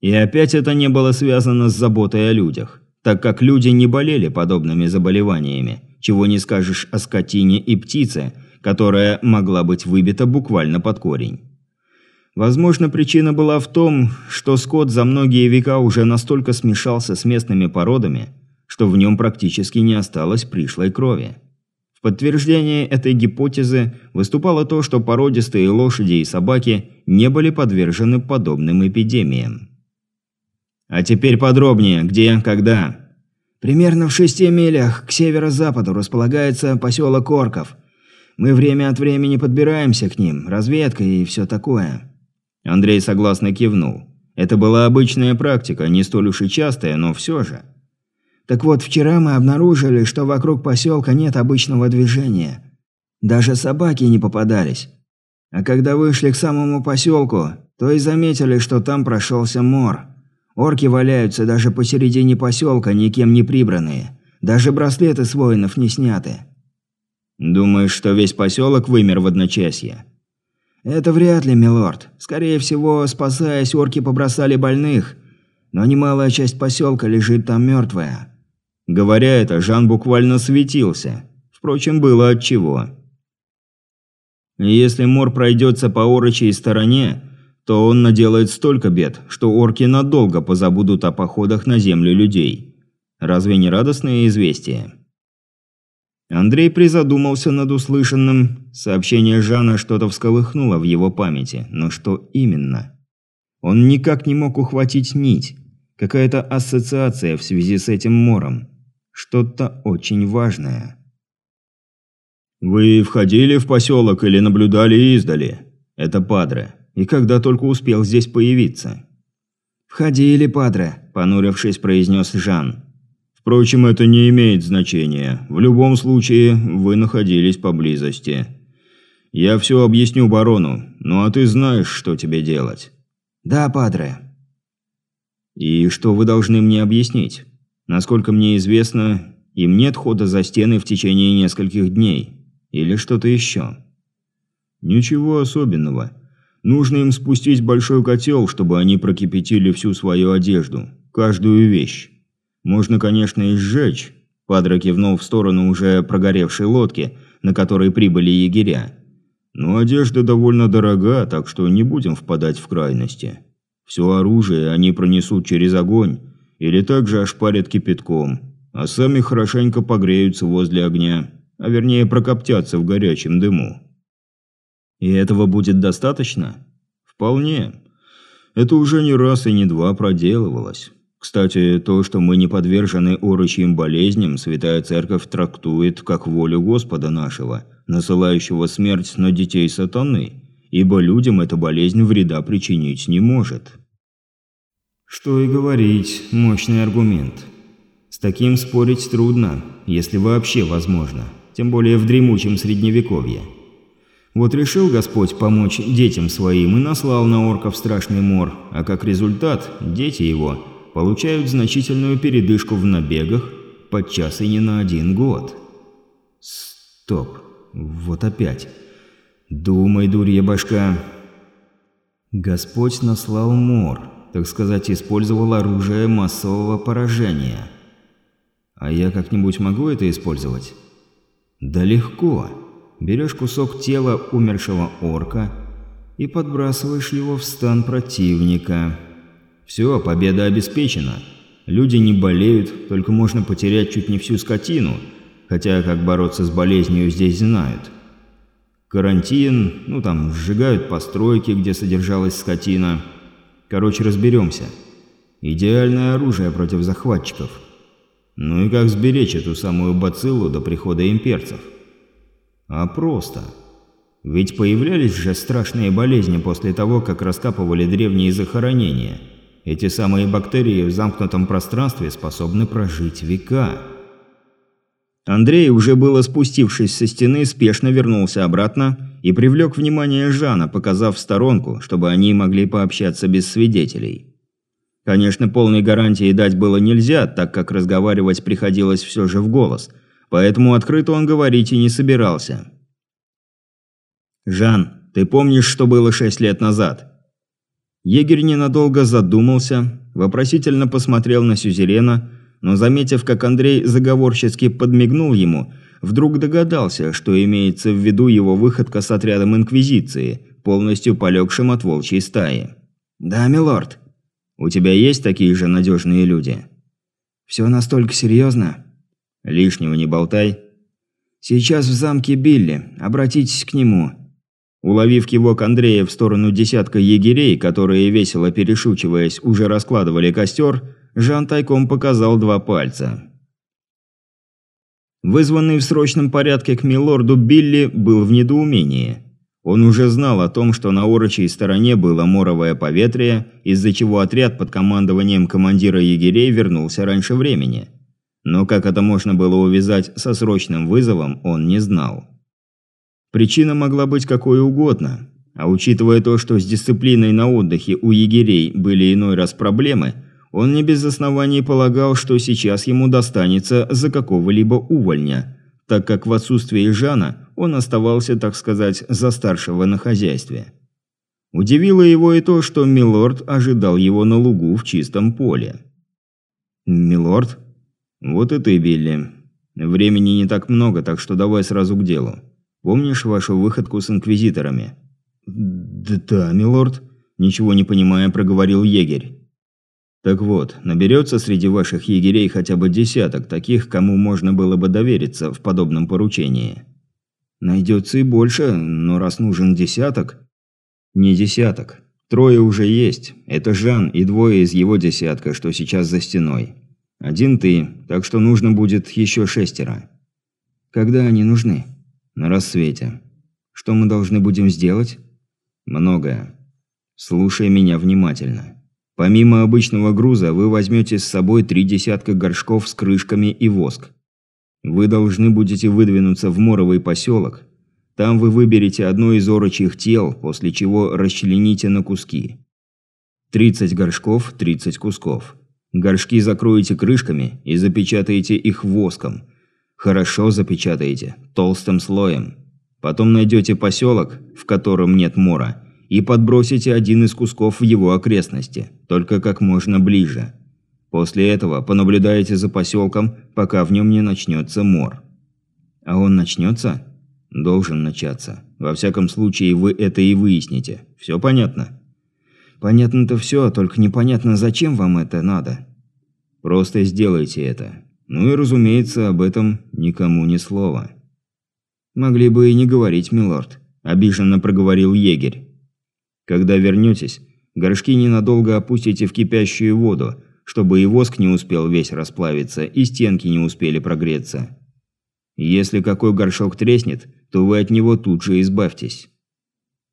И опять это не было связано с заботой о людях, так как люди не болели подобными заболеваниями, чего не скажешь о скотине и птице, которая могла быть выбита буквально под корень. Возможно, причина была в том, что скот за многие века уже настолько смешался с местными породами, что в нем практически не осталось пришлой крови. В подтверждение этой гипотезы выступало то, что породистые лошади и собаки не были подвержены подобным эпидемиям. А теперь подробнее, где, когда? Примерно в шести милях к северо-западу располагается поселок Орков. Мы время от времени подбираемся к ним, разведка и все такое. Андрей согласно кивнул. Это была обычная практика, не столь уж и частая, но все же. Так вот, вчера мы обнаружили, что вокруг поселка нет обычного движения. Даже собаки не попадались. А когда вышли к самому поселку, то и заметили, что там прошелся мор. Орки валяются даже посередине поселка, никем не прибранные. Даже браслеты с воинов не сняты. Думаешь, что весь поселок вымер в одночасье? Это вряд ли, милорд. Скорее всего, спасаясь, орки побросали больных. Но немалая часть поселка лежит там мертвая. Говоря это, Жан буквально светился. Впрочем, было отчего. Если Мор пройдется по орочей стороне, то он наделает столько бед, что орки надолго позабудут о походах на землю людей. Разве не радостное известие? Андрей призадумался над услышанным. Сообщение Жана что-то всколыхнуло в его памяти. Но что именно? Он никак не мог ухватить нить. Какая-то ассоциация в связи с этим мором. Что-то очень важное. «Вы входили в поселок или наблюдали издали?» «Это Падре. И когда только успел здесь появиться?» «Входили, Падре», – понурившись, произнес Жан. Впрочем, это не имеет значения. В любом случае, вы находились поблизости. Я все объясню барону, ну а ты знаешь, что тебе делать. Да, падре. И что вы должны мне объяснить? Насколько мне известно, им нет хода за стены в течение нескольких дней. Или что-то еще. Ничего особенного. Нужно им спустить большой котел, чтобы они прокипятили всю свою одежду, каждую вещь. Можно, конечно, и сжечь. Падре кивнул в сторону уже прогоревшей лодки, на которой прибыли егеря. Но одежда довольно дорога, так что не будем впадать в крайности. Все оружие они пронесут через огонь или также ошпарят кипятком, а сами хорошенько погреются возле огня, а вернее прокоптятся в горячем дыму. И этого будет достаточно? Вполне. Это уже не раз и не два проделывалось. Кстати, то, что мы не подвержены орочьим болезням, Святая Церковь трактует как волю Господа нашего, насылающего смерть на детей сатаны, ибо людям эта болезнь вреда причинить не может. Что и говорить, мощный аргумент. С таким спорить трудно, если вообще возможно, тем более в дремучем средневековье. Вот решил Господь помочь детям своим и наслал на орков страшный мор, а как результат дети его – получают значительную передышку в набегах, подчас и не на один год. Стоп. Вот опять. Думай, дурья башка. Господь наслал мор, так сказать, использовал оружие массового поражения. А я как-нибудь могу это использовать? Да легко. Берешь кусок тела умершего орка и подбрасываешь его в стан противника. Все, победа обеспечена. Люди не болеют, только можно потерять чуть не всю скотину, хотя как бороться с болезнью здесь знают. Карантин, ну там сжигают постройки, где содержалась скотина. Короче, разберемся. Идеальное оружие против захватчиков. Ну и как сберечь эту самую бациллу до прихода имперцев? А просто. Ведь появлялись же страшные болезни после того, как раскапывали древние захоронения – эти самые бактерии в замкнутом пространстве способны прожить века. Андрей, уже было спустившись со стены, спешно вернулся обратно и привлек внимание Жана, показав сторонку, чтобы они могли пообщаться без свидетелей. Конечно, полной гарантии дать было нельзя, так как разговаривать приходилось все же в голос, поэтому открыто он говорить и не собирался. «Жан, ты помнишь, что было шесть лет назад?» Егерь ненадолго задумался, вопросительно посмотрел на Сюзерена, но заметив, как Андрей заговорчески подмигнул ему, вдруг догадался, что имеется в виду его выходка с отрядом Инквизиции, полностью полегшим от волчьей стаи. «Да, милорд. У тебя есть такие же надежные люди?» «Все настолько серьезно?» «Лишнего не болтай». «Сейчас в замке Билли. Обратитесь к нему. Уловив кивок Андрея в сторону десятка егерей, которые, весело перешучиваясь, уже раскладывали костер, Жан тайком показал два пальца. Вызванный в срочном порядке к милорду Билли был в недоумении. Он уже знал о том, что на орочей стороне было моровое поветрие, из-за чего отряд под командованием командира егерей вернулся раньше времени. Но как это можно было увязать со срочным вызовом, он не знал. Причина могла быть какой угодно, а учитывая то, что с дисциплиной на отдыхе у егерей были иной раз проблемы, он не без оснований полагал, что сейчас ему достанется за какого-либо увольня, так как в отсутствие Жана он оставался, так сказать, за старшего на хозяйстве. Удивило его и то, что Милорд ожидал его на лугу в чистом поле. «Милорд? Вот и ты, Билли. Времени не так много, так что давай сразу к делу. Помнишь вашу выходку с инквизиторами?» «Да, милорд», – ничего не понимая, проговорил егерь. Так вот, наберется среди ваших егерей хотя бы десяток таких, кому можно было бы довериться в подобном поручении. Найдется и больше, но раз нужен десяток... Не десяток. Трое уже есть. Это Жан и двое из его десятка, что сейчас за стеной. Один ты, так что нужно будет еще шестеро. Когда они нужны? На рассвете. Что мы должны будем сделать? Многое. Слушай меня внимательно. Помимо обычного груза, вы возьмете с собой три десятка горшков с крышками и воск. Вы должны будете выдвинуться в Моровый поселок. Там вы выберете одно из орочих тел, после чего расчлените на куски. 30 горшков, 30 кусков. Горшки закроете крышками и запечатаете их воском. Хорошо запечатаете, толстым слоем. Потом найдете поселок, в котором нет мора, и подбросите один из кусков в его окрестности, только как можно ближе. После этого понаблюдаете за поселком, пока в нем не начнется мор. А он начнется? Должен начаться. Во всяком случае, вы это и выясните. Все понятно? Понятно-то все, только непонятно, зачем вам это надо. Просто сделайте это. Ну и, разумеется, об этом никому ни слова. Могли бы и не говорить, милорд. Обиженно проговорил егерь. Когда вернетесь, горшки ненадолго опустите в кипящую воду, чтобы и воск не успел весь расплавиться, и стенки не успели прогреться. Если какой горшок треснет, то вы от него тут же избавьтесь.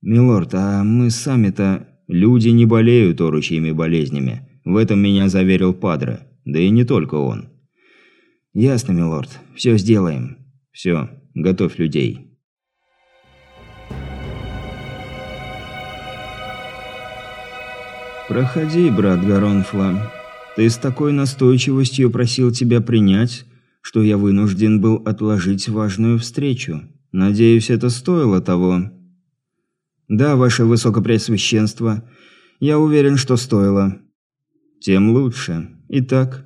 Милорд, а мы сами-то... Люди не болеют оручьими болезнями. В этом меня заверил Падре. Да и не только он. Ясно, милорд. Все сделаем. Все, готовь людей. «Проходи, брат Гаронфла. Ты с такой настойчивостью просил тебя принять, что я вынужден был отложить важную встречу. Надеюсь, это стоило того». «Да, ваше высокопреосвященство. Я уверен, что стоило». «Тем лучше. Итак...»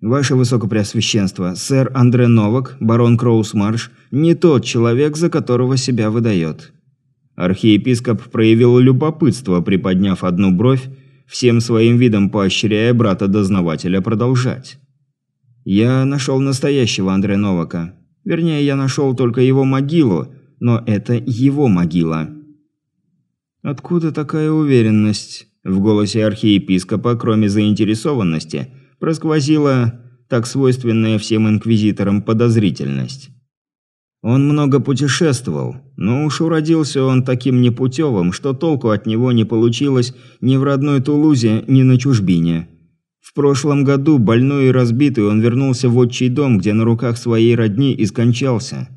«Ваше Высокопреосвященство, сэр Андре Новак, барон Кроусмарш, не тот человек, за которого себя выдает. Архиепископ проявил любопытство, приподняв одну бровь, всем своим видом поощряя брата-дознавателя продолжать. «Я нашел настоящего Андре Новака. Вернее, я нашел только его могилу, но это его могила». «Откуда такая уверенность?» В голосе архиепископа, кроме заинтересованности, просквозила так свойственная всем инквизиторам подозрительность. Он много путешествовал, но уж уродился он таким непутевым, что толку от него не получилось ни в родной Тулузе, ни на чужбине. В прошлом году, больной и разбитый, он вернулся в отчий дом, где на руках своей родни и скончался.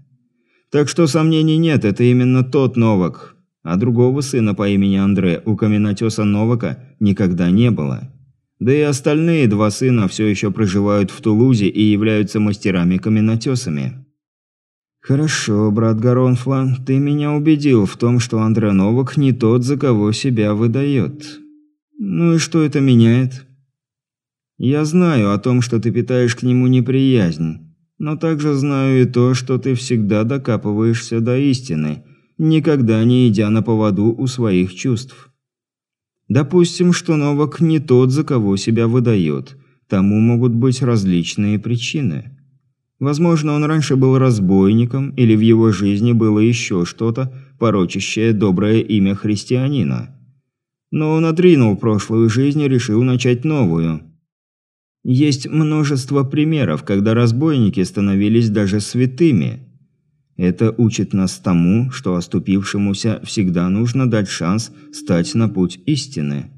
Так что сомнений нет, это именно тот Новак. А другого сына по имени Андре у каменотеса Новака никогда не было. Да и остальные два сына все еще проживают в Тулузе и являются мастерами-каменотесами. «Хорошо, брат Гаронфла, ты меня убедил в том, что Андре Новак не тот, за кого себя выдает. Ну и что это меняет?» «Я знаю о том, что ты питаешь к нему неприязнь, но также знаю и то, что ты всегда докапываешься до истины, никогда не идя на поводу у своих чувств. Допустим, что Новак не тот, за кого себя выдает, тому могут быть различные причины». Возможно, он раньше был разбойником, или в его жизни было еще что-то, порочащее доброе имя христианина. Но он отринул прошлую жизнь и решил начать новую. Есть множество примеров, когда разбойники становились даже святыми. Это учит нас тому, что оступившемуся всегда нужно дать шанс стать на путь истины.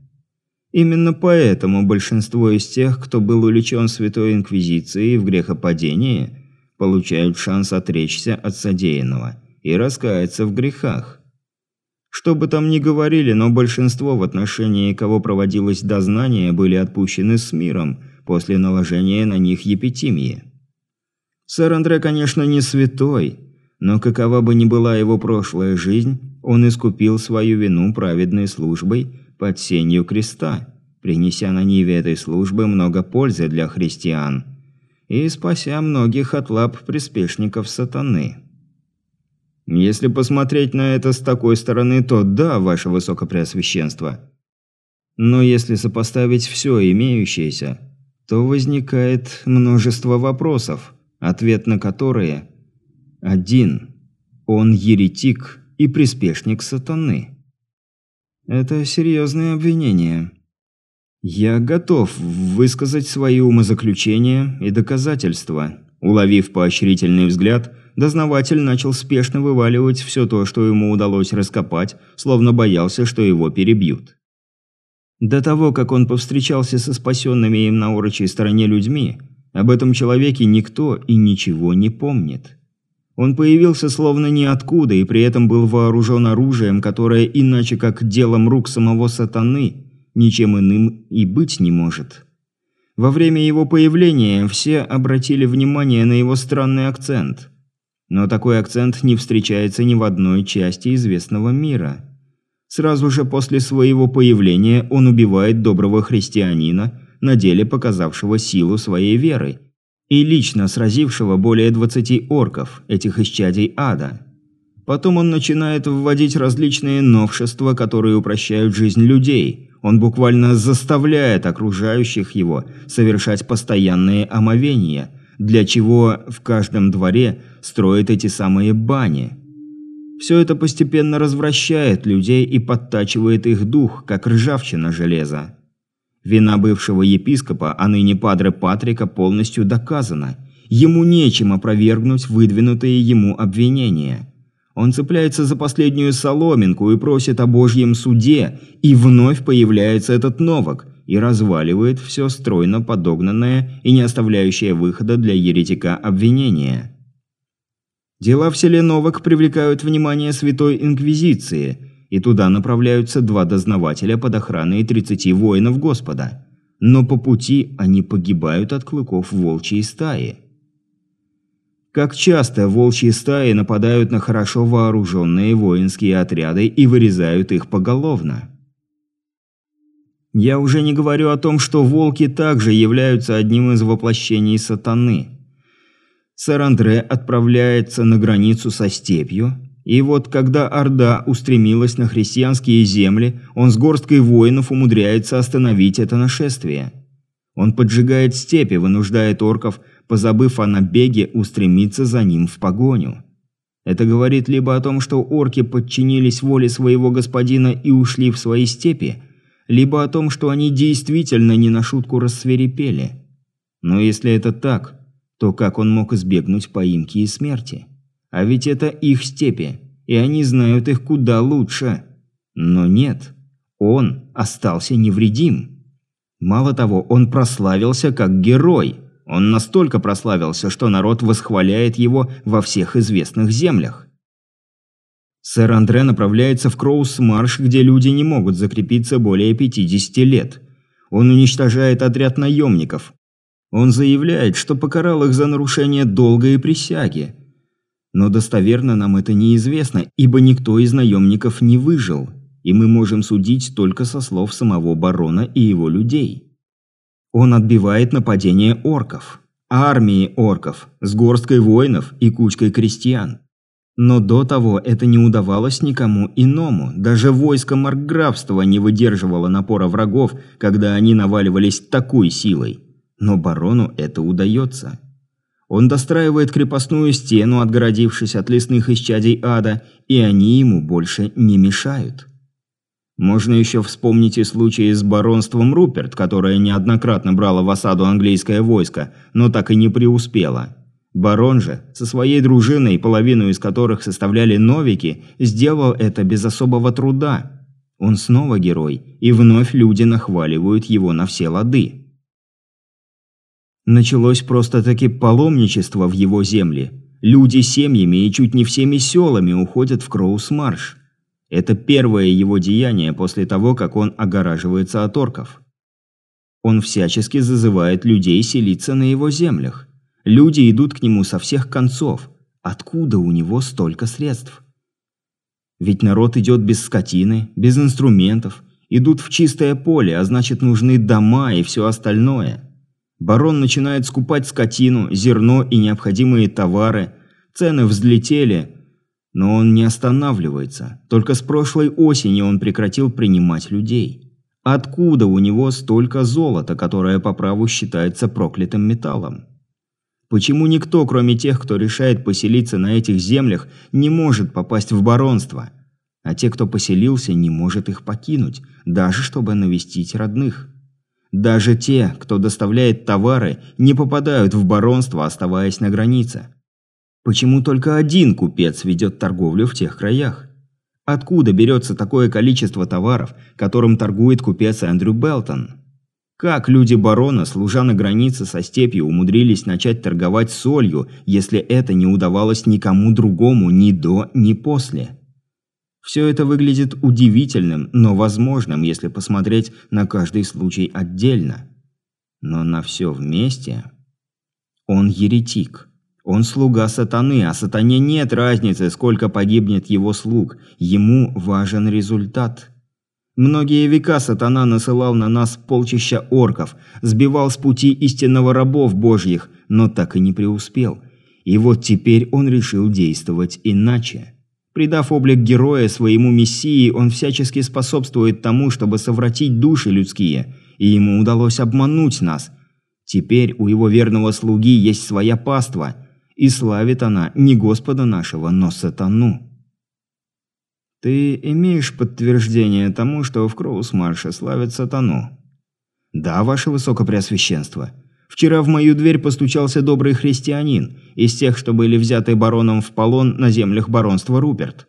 Именно поэтому большинство из тех, кто был увлечен Святой Инквизицией в грехопадении, получают шанс отречься от содеянного и раскаяться в грехах. Что бы там ни говорили, но большинство в отношении кого проводилось дознание были отпущены с миром после наложения на них епитимии. Сэр Андре, конечно, не святой, но какова бы ни была его прошлая жизнь, он искупил свою вину праведной службой под сенью креста, принеся на ниве этой службы много пользы для христиан и спася многих от лап приспешников сатаны. Если посмотреть на это с такой стороны, то да, ваше высокопреосвященство. Но если сопоставить все имеющееся, то возникает множество вопросов, ответ на которые один. Он еретик и приспешник сатаны. Это серьезные обвинения. Я готов высказать свои умозаключения и доказательства. Уловив поощрительный взгляд, дознаватель начал спешно вываливать все то, что ему удалось раскопать, словно боялся, что его перебьют. До того, как он повстречался со спасенными им на урочей стороне людьми, об этом человеке никто и ничего не помнит. Он появился словно ниоткуда и при этом был вооружен оружием, которое иначе как делом рук самого сатаны ничем иным и быть не может. Во время его появления все обратили внимание на его странный акцент. Но такой акцент не встречается ни в одной части известного мира. Сразу же после своего появления он убивает доброго христианина, на деле показавшего силу своей веры, и лично сразившего более 20 орков, этих исчадий ада. Потом он начинает вводить различные новшества, которые упрощают жизнь людей. Он буквально заставляет окружающих его совершать постоянные омовения, для чего в каждом дворе строят эти самые бани. Все это постепенно развращает людей и подтачивает их дух, как ржавчина железа. Вина бывшего епископа, а ныне падре Патрика, полностью доказана. Ему нечем опровергнуть выдвинутые ему обвинения. Он цепляется за последнюю соломинку и просит о божьем суде, и вновь появляется этот новок и разваливает все стройно подогнанное и не оставляющее выхода для еретика обвинения. Дела в селе Новок привлекают внимание Святой Инквизиции – и туда направляются два дознавателя под охраной 30 воинов Господа. Но по пути они погибают от клыков волчьей стаи. Как часто волчьи стаи нападают на хорошо вооруженные воинские отряды и вырезают их поголовно. Я уже не говорю о том, что волки также являются одним из воплощений сатаны. Сэр Андре отправляется на границу со степью, и вот когда Орда устремилась на христианские земли, он с горсткой воинов умудряется остановить это нашествие. Он поджигает степи, вынуждает орков, позабыв о набеге, устремиться за ним в погоню. Это говорит либо о том, что орки подчинились воле своего господина и ушли в свои степи, либо о том, что они действительно не на шутку рассверепели. Но если это так, то как он мог избегнуть поимки и смерти? А ведь это их степи, и они знают их куда лучше. Но нет, он остался невредим. Мало того, он прославился как герой. Он настолько прославился, что народ восхваляет его во всех известных землях. Сэр Андре направляется в Кроус-Марш, где люди не могут закрепиться более 50 лет. Он уничтожает отряд наемников. Он заявляет, что покарал их за нарушение долга и присяги. Но достоверно нам это неизвестно, ибо никто из наемников не выжил, и мы можем судить только со слов самого барона и его людей. Он отбивает нападение орков, армии орков, с горсткой воинов и кучкой крестьян. Но до того это не удавалось никому иному, даже войско Маркграфства не выдерживало напора врагов, когда они наваливались такой силой. Но барону это удается. Он достраивает крепостную стену, отгородившись от лесных исчадий ада, и они ему больше не мешают. Можно еще вспомнить и случаи с баронством Руперт, которое неоднократно брало в осаду английское войско, но так и не преуспело. Барон же, со своей дружиной, половину из которых составляли новики, сделал это без особого труда. Он снова герой, и вновь люди нахваливают его на все лады. Началось просто-таки паломничество в его земли. Люди семьями и чуть не всеми селами уходят в Кроус-Марш. Это первое его деяние после того, как он огораживается от орков. Он всячески зазывает людей селиться на его землях. Люди идут к нему со всех концов. Откуда у него столько средств? Ведь народ идет без скотины, без инструментов, идут в чистое поле, а значит нужны дома и все остальное. Барон начинает скупать скотину, зерно и необходимые товары. Цены взлетели, но он не останавливается. Только с прошлой осени он прекратил принимать людей. Откуда у него столько золота, которое по праву считается проклятым металлом? Почему никто, кроме тех, кто решает поселиться на этих землях, не может попасть в баронство? А те, кто поселился, не может их покинуть, даже чтобы навестить родных. Даже те, кто доставляет товары, не попадают в баронство, оставаясь на границе. Почему только один купец ведет торговлю в тех краях? Откуда берется такое количество товаров, которым торгует купец Эндрю Белтон? Как люди барона, служа на границе со степью, умудрились начать торговать солью, если это не удавалось никому другому ни до, ни после? Все это выглядит удивительным, но возможным, если посмотреть на каждый случай отдельно. Но на все вместе... Он еретик. Он слуга сатаны, а сатане нет разницы, сколько погибнет его слуг. Ему важен результат. Многие века сатана насылал на нас полчища орков, сбивал с пути истинного рабов божьих, но так и не преуспел. И вот теперь он решил действовать иначе. Придав облик героя своему мессии, он всячески способствует тому, чтобы совратить души людские, и ему удалось обмануть нас. Теперь у его верного слуги есть своя паства – и славит она не Господа нашего, но сатану. Ты имеешь подтверждение тому, что в Кроусмарше славят сатану? Да, ваше высокопреосвященство. Вчера в мою дверь постучался добрый христианин, из тех, что были взяты бароном в полон на землях баронства Руперт.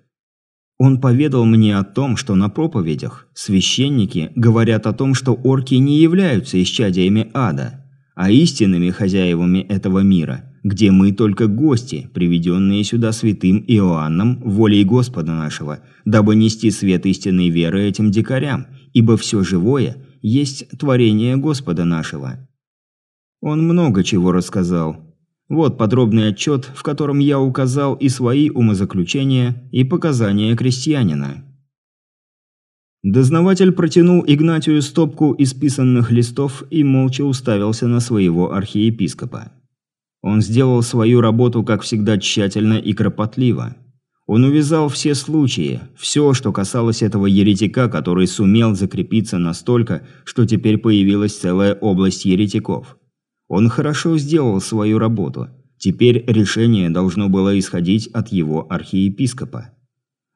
Он поведал мне о том, что на проповедях священники говорят о том, что орки не являются исчадиями ада, а истинными хозяевами этого мира – где мы только гости, приведенные сюда святым Иоанном, волей Господа нашего, дабы нести свет истинной веры этим дикарям, ибо все живое есть творение Господа нашего». Он много чего рассказал. Вот подробный отчет, в котором я указал и свои умозаключения, и показания крестьянина. Дознаватель протянул Игнатию стопку исписанных листов и молча уставился на своего архиепископа. Он сделал свою работу, как всегда, тщательно и кропотливо. Он увязал все случаи, все, что касалось этого еретика, который сумел закрепиться настолько, что теперь появилась целая область еретиков. Он хорошо сделал свою работу. Теперь решение должно было исходить от его архиепископа.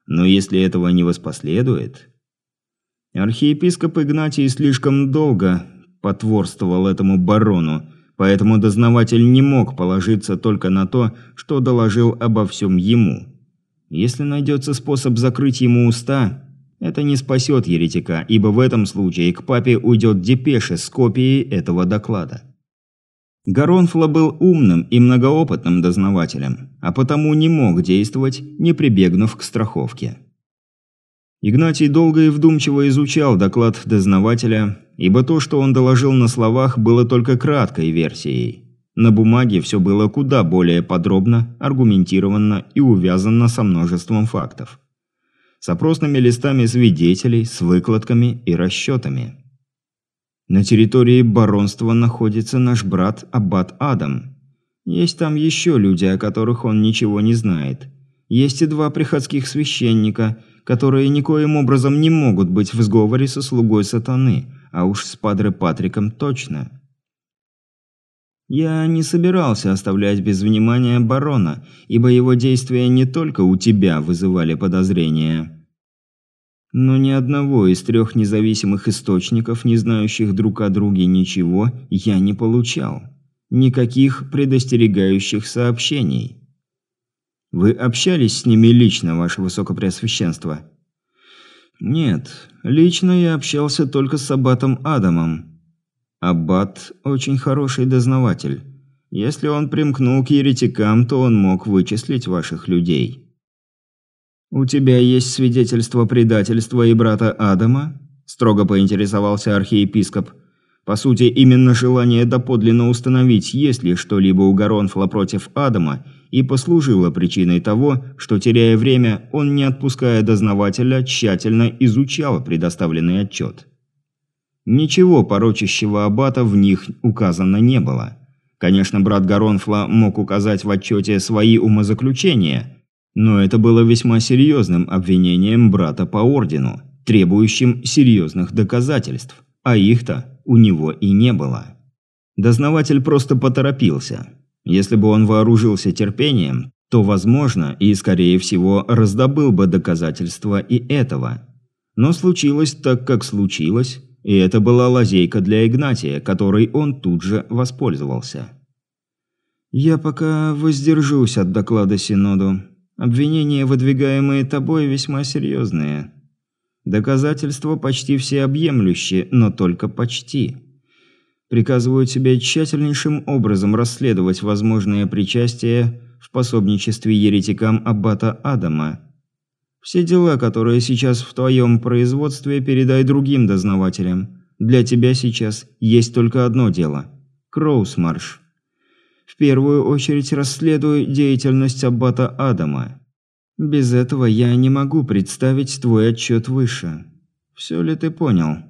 Но если этого не воспоследует... Архиепископ Игнатий слишком долго потворствовал этому барону, поэтому дознаватель не мог положиться только на то, что доложил обо всем ему. Если найдется способ закрыть ему уста, это не спасет еретика, ибо в этом случае к папе уйдет депеша с копией этого доклада. Гаронфла был умным и многоопытным дознавателем, а потому не мог действовать, не прибегнув к страховке. Игнатий долго и вдумчиво изучал доклад дознавателя, ибо то, что он доложил на словах, было только краткой версией. На бумаге все было куда более подробно, аргументированно и увязано со множеством фактов. С опросными листами свидетелей, с выкладками и расчетами. На территории баронства находится наш брат Аббат Адам. Есть там еще люди, о которых он ничего не знает. Есть и два приходских священника – которые никоим образом не могут быть в сговоре со слугой сатаны, а уж с Падре Патриком точно. Я не собирался оставлять без внимания барона, ибо его действия не только у тебя вызывали подозрения. Но ни одного из трех независимых источников, не знающих друг о друге ничего, я не получал. Никаких предостерегающих сообщений. Вы общались с ними лично, ваше высокопреосвященство? Нет, лично я общался только с аббатом Адамом. Аббат очень хороший дознаватель. Если он примкнул к еретикам, то он мог вычислить ваших людей. У тебя есть свидетельство предательства и брата Адама? строго поинтересовался архиепископ. По сути, именно желание доподлинно установить, есть ли что-либо у Гаронфла против Адама, и послужило причиной того, что, теряя время, он, не отпуская дознавателя, тщательно изучал предоставленный отчет. Ничего порочащего аббата в них указано не было. Конечно, брат Гаронфла мог указать в отчете свои умозаключения, но это было весьма серьезным обвинением брата по ордену. требующим серьезных доказательств, а их-то у него и не было. Дознаватель просто поторопился. Если бы он вооружился терпением, то, возможно, и, скорее всего, раздобыл бы доказательства и этого. Но случилось так, как случилось, и это была лазейка для Игнатия, которой он тут же воспользовался. «Я пока воздержусь от доклада Синоду. Обвинения, выдвигаемые тобой, весьма серьезные. Доказательства почти всеобъемлющие, но только почти. Приказываю тебе тщательнейшим образом расследовать возможное причастие в пособничестве еретикам Аббата Адама. Все дела, которые сейчас в твоем производстве, передай другим дознавателям. Для тебя сейчас есть только одно дело – Кроусмарш. В первую очередь расследуй деятельность Аббата Адама. Без этого я не могу представить твой отчет выше. Все ли ты понял?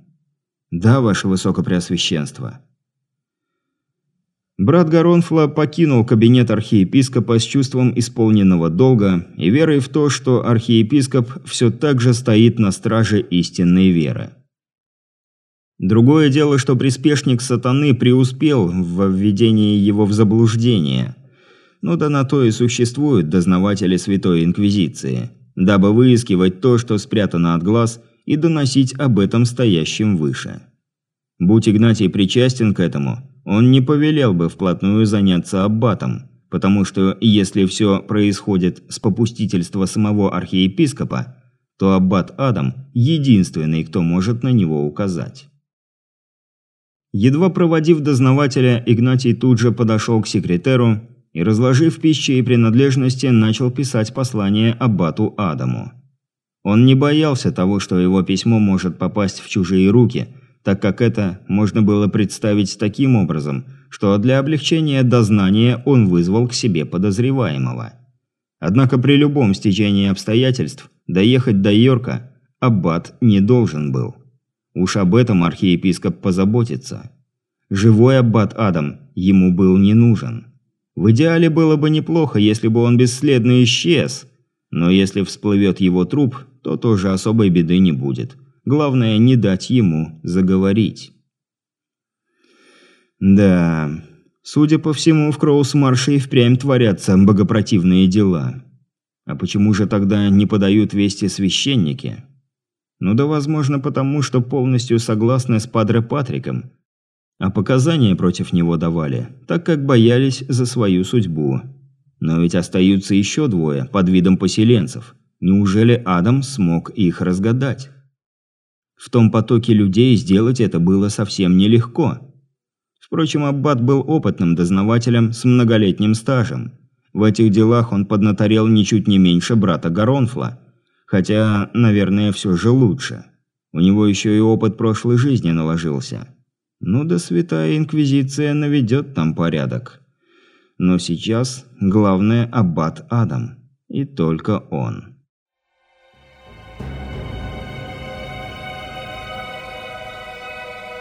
Да, ваше высокопреосвященство. Брат Гаронфла покинул кабинет архиепископа с чувством исполненного долга и верой в то, что архиепископ все так же стоит на страже истинной веры. Другое дело, что приспешник сатаны преуспел в введении его в заблуждение. Ну да на то и существуют дознаватели Святой Инквизиции, дабы выискивать то, что спрятано от глаз, и доносить об этом стоящим выше. Будь Игнатий причастен к этому, он не повелел бы вплотную заняться аббатом, потому что если все происходит с попустительства самого архиепископа, то аббат Адам – единственный, кто может на него указать. Едва проводив дознавателя, Игнатий тут же подошел к секретеру и, разложив пищи и принадлежности, начал писать послание аббату Адаму. Он не боялся того, что его письмо может попасть в чужие руки – так как это можно было представить таким образом, что для облегчения дознания он вызвал к себе подозреваемого. Однако при любом стечении обстоятельств доехать до Йорка Аббат не должен был. Уж об этом архиепископ позаботится. Живой Аббат Адам ему был не нужен. В идеале было бы неплохо, если бы он бесследно исчез, но если всплывет его труп, то тоже особой беды не будет. Главное, не дать ему заговорить. Да, судя по всему, в Кроусмарше и впрямь творятся богопротивные дела. А почему же тогда не подают вести священники? Ну да, возможно, потому что полностью согласны с Падре Патриком, а показания против него давали, так как боялись за свою судьбу. Но ведь остаются еще двое, под видом поселенцев. Неужели Адам смог их разгадать? В том потоке людей сделать это было совсем нелегко. Впрочем, Аббат был опытным дознавателем с многолетним стажем. В этих делах он поднаторел ничуть не меньше брата Гаронфла. Хотя, наверное, все же лучше. У него еще и опыт прошлой жизни наложился. Ну да Святая Инквизиция наведет там порядок. Но сейчас главное Аббат Адам. И только он.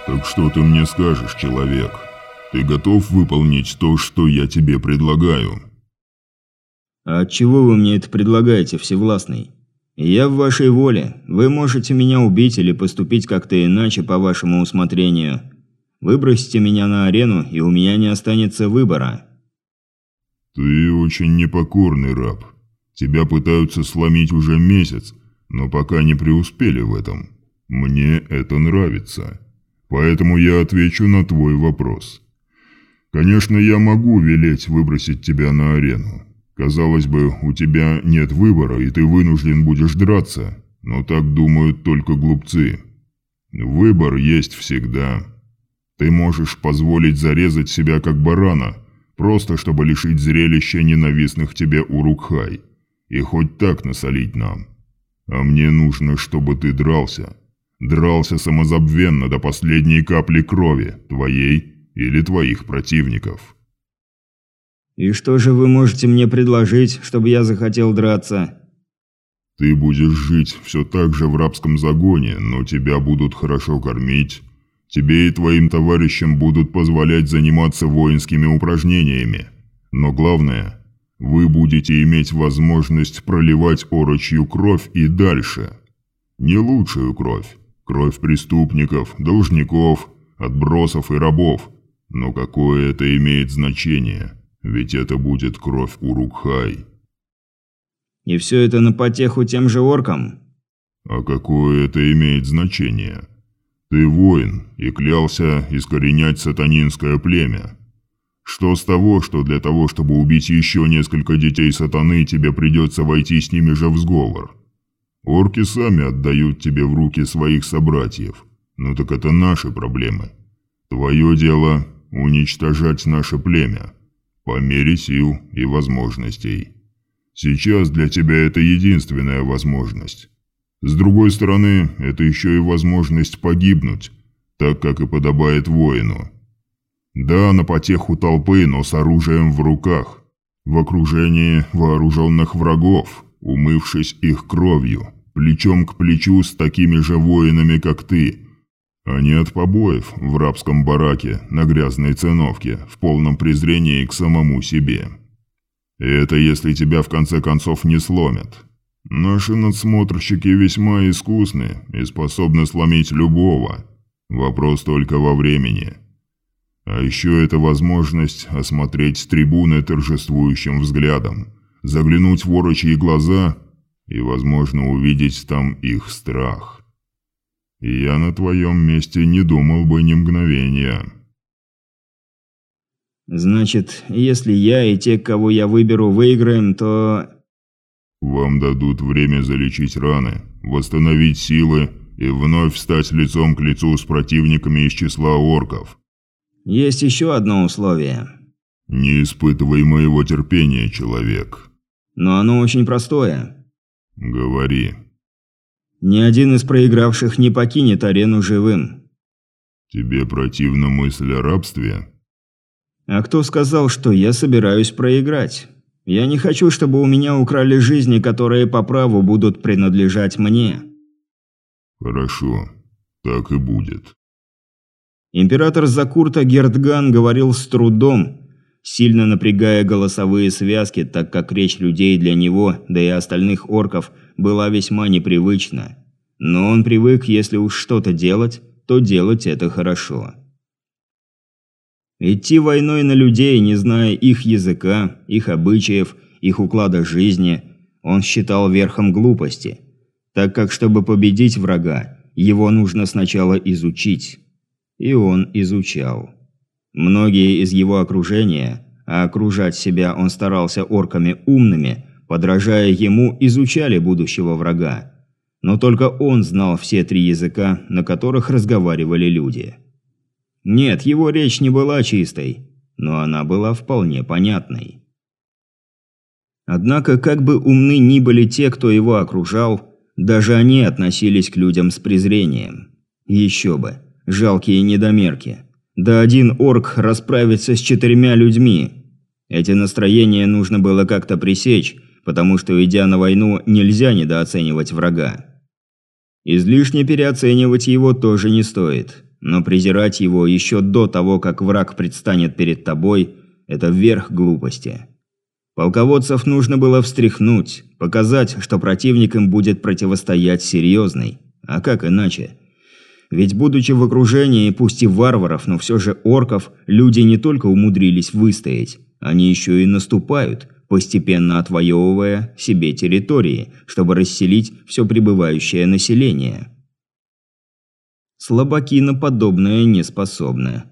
«Так что ты мне скажешь, человек? Ты готов выполнить то, что я тебе предлагаю?» «А чего вы мне это предлагаете, Всевластный? Я в вашей воле. Вы можете меня убить или поступить как-то иначе по вашему усмотрению. Выбросьте меня на арену, и у меня не останется выбора». «Ты очень непокорный раб. Тебя пытаются сломить уже месяц, но пока не преуспели в этом. Мне это нравится». Поэтому я отвечу на твой вопрос. Конечно, я могу велеть выбросить тебя на арену. Казалось бы, у тебя нет выбора, и ты вынужден будешь драться, но так думают только глупцы. Выбор есть всегда. Ты можешь позволить зарезать себя как барана, просто чтобы лишить зрелища ненавистных тебе Урукхай, и хоть так насолить нам. А мне нужно, чтобы ты дрался, Дрался самозабвенно до последней капли крови, твоей или твоих противников. «И что же вы можете мне предложить, чтобы я захотел драться?» «Ты будешь жить все так же в рабском загоне, но тебя будут хорошо кормить. Тебе и твоим товарищам будут позволять заниматься воинскими упражнениями. Но главное, вы будете иметь возможность проливать орочью кровь и дальше. Не лучшую кровь. Кровь преступников, должников, отбросов и рабов. Но какое это имеет значение? Ведь это будет кровь Урукхай. И все это на потеху тем же оркам? А какое это имеет значение? Ты воин и клялся искоренять сатанинское племя. Что с того, что для того, чтобы убить еще несколько детей сатаны, тебе придется войти с ними же в сговор? Орки сами отдают тебе в руки своих собратьев. Ну так это наши проблемы. Твое дело – уничтожать наше племя. По мере сил и возможностей. Сейчас для тебя это единственная возможность. С другой стороны, это еще и возможность погибнуть, так как и подобает воину. Да, на потеху толпы, но с оружием в руках. В окружении вооруженных врагов, умывшись их кровью, плечом к плечу с такими же воинами, как ты, а не от побоев в рабском бараке на грязной циновке в полном презрении к самому себе. И это если тебя в конце концов не сломят. Наши надсмотрщики весьма искусны и способны сломить любого. Вопрос только во времени. А еще это возможность осмотреть трибуны торжествующим взглядом, заглянуть в ворочьи глаза и, возможно, увидеть там их страх. Я на твоем месте не думал бы ни мгновения. Значит, если я и те, кого я выберу, выиграем, то... Вам дадут время залечить раны, восстановить силы и вновь встать лицом к лицу с противниками из числа орков. Есть еще одно условие. Не испытывай моего терпения, человек. Но оно очень простое. Говори. Ни один из проигравших не покинет арену живым. Тебе противна мысль о рабстве? А кто сказал, что я собираюсь проиграть? Я не хочу, чтобы у меня украли жизни, которые по праву будут принадлежать мне. Хорошо, так и будет. Император Закурта Гертган говорил с трудом, сильно напрягая голосовые связки, так как речь людей для него, да и остальных орков, была весьма непривычна. Но он привык, если уж что-то делать, то делать это хорошо. Идти войной на людей, не зная их языка, их обычаев, их уклада жизни, он считал верхом глупости, так как чтобы победить врага, его нужно сначала изучить. И он изучал. Многие из его окружения, а окружать себя он старался орками умными, подражая ему, изучали будущего врага. Но только он знал все три языка, на которых разговаривали люди. Нет, его речь не была чистой, но она была вполне понятной. Однако, как бы умны ни были те, кто его окружал, даже они относились к людям с презрением. Еще бы, жалкие недомерки. Да один орк расправится с четырьмя людьми. Эти настроения нужно было как-то пресечь, потому что, идя на войну, нельзя недооценивать врага. Излишне переоценивать его тоже не стоит. Но презирать его еще до того, как враг предстанет перед тобой, это верх глупости. Полководцев нужно было встряхнуть, показать, что противник им будет противостоять серьезный. А как иначе? Ведь будучи в окружении, пусть и варваров, но все же орков, люди не только умудрились выстоять, они еще и наступают, постепенно отвоевывая себе территории, чтобы расселить все прибывающее население. Слабаки на подобное не способны.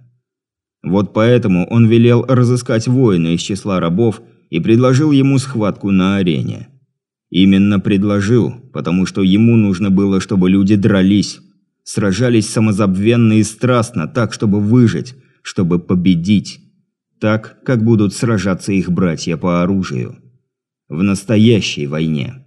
Вот поэтому он велел разыскать воина из числа рабов и предложил ему схватку на арене. Именно предложил, потому что ему нужно было, чтобы люди дрались, сражались самозабвенно и страстно, так, чтобы выжить, чтобы победить. Так, как будут сражаться их братья по оружию. В настоящей войне.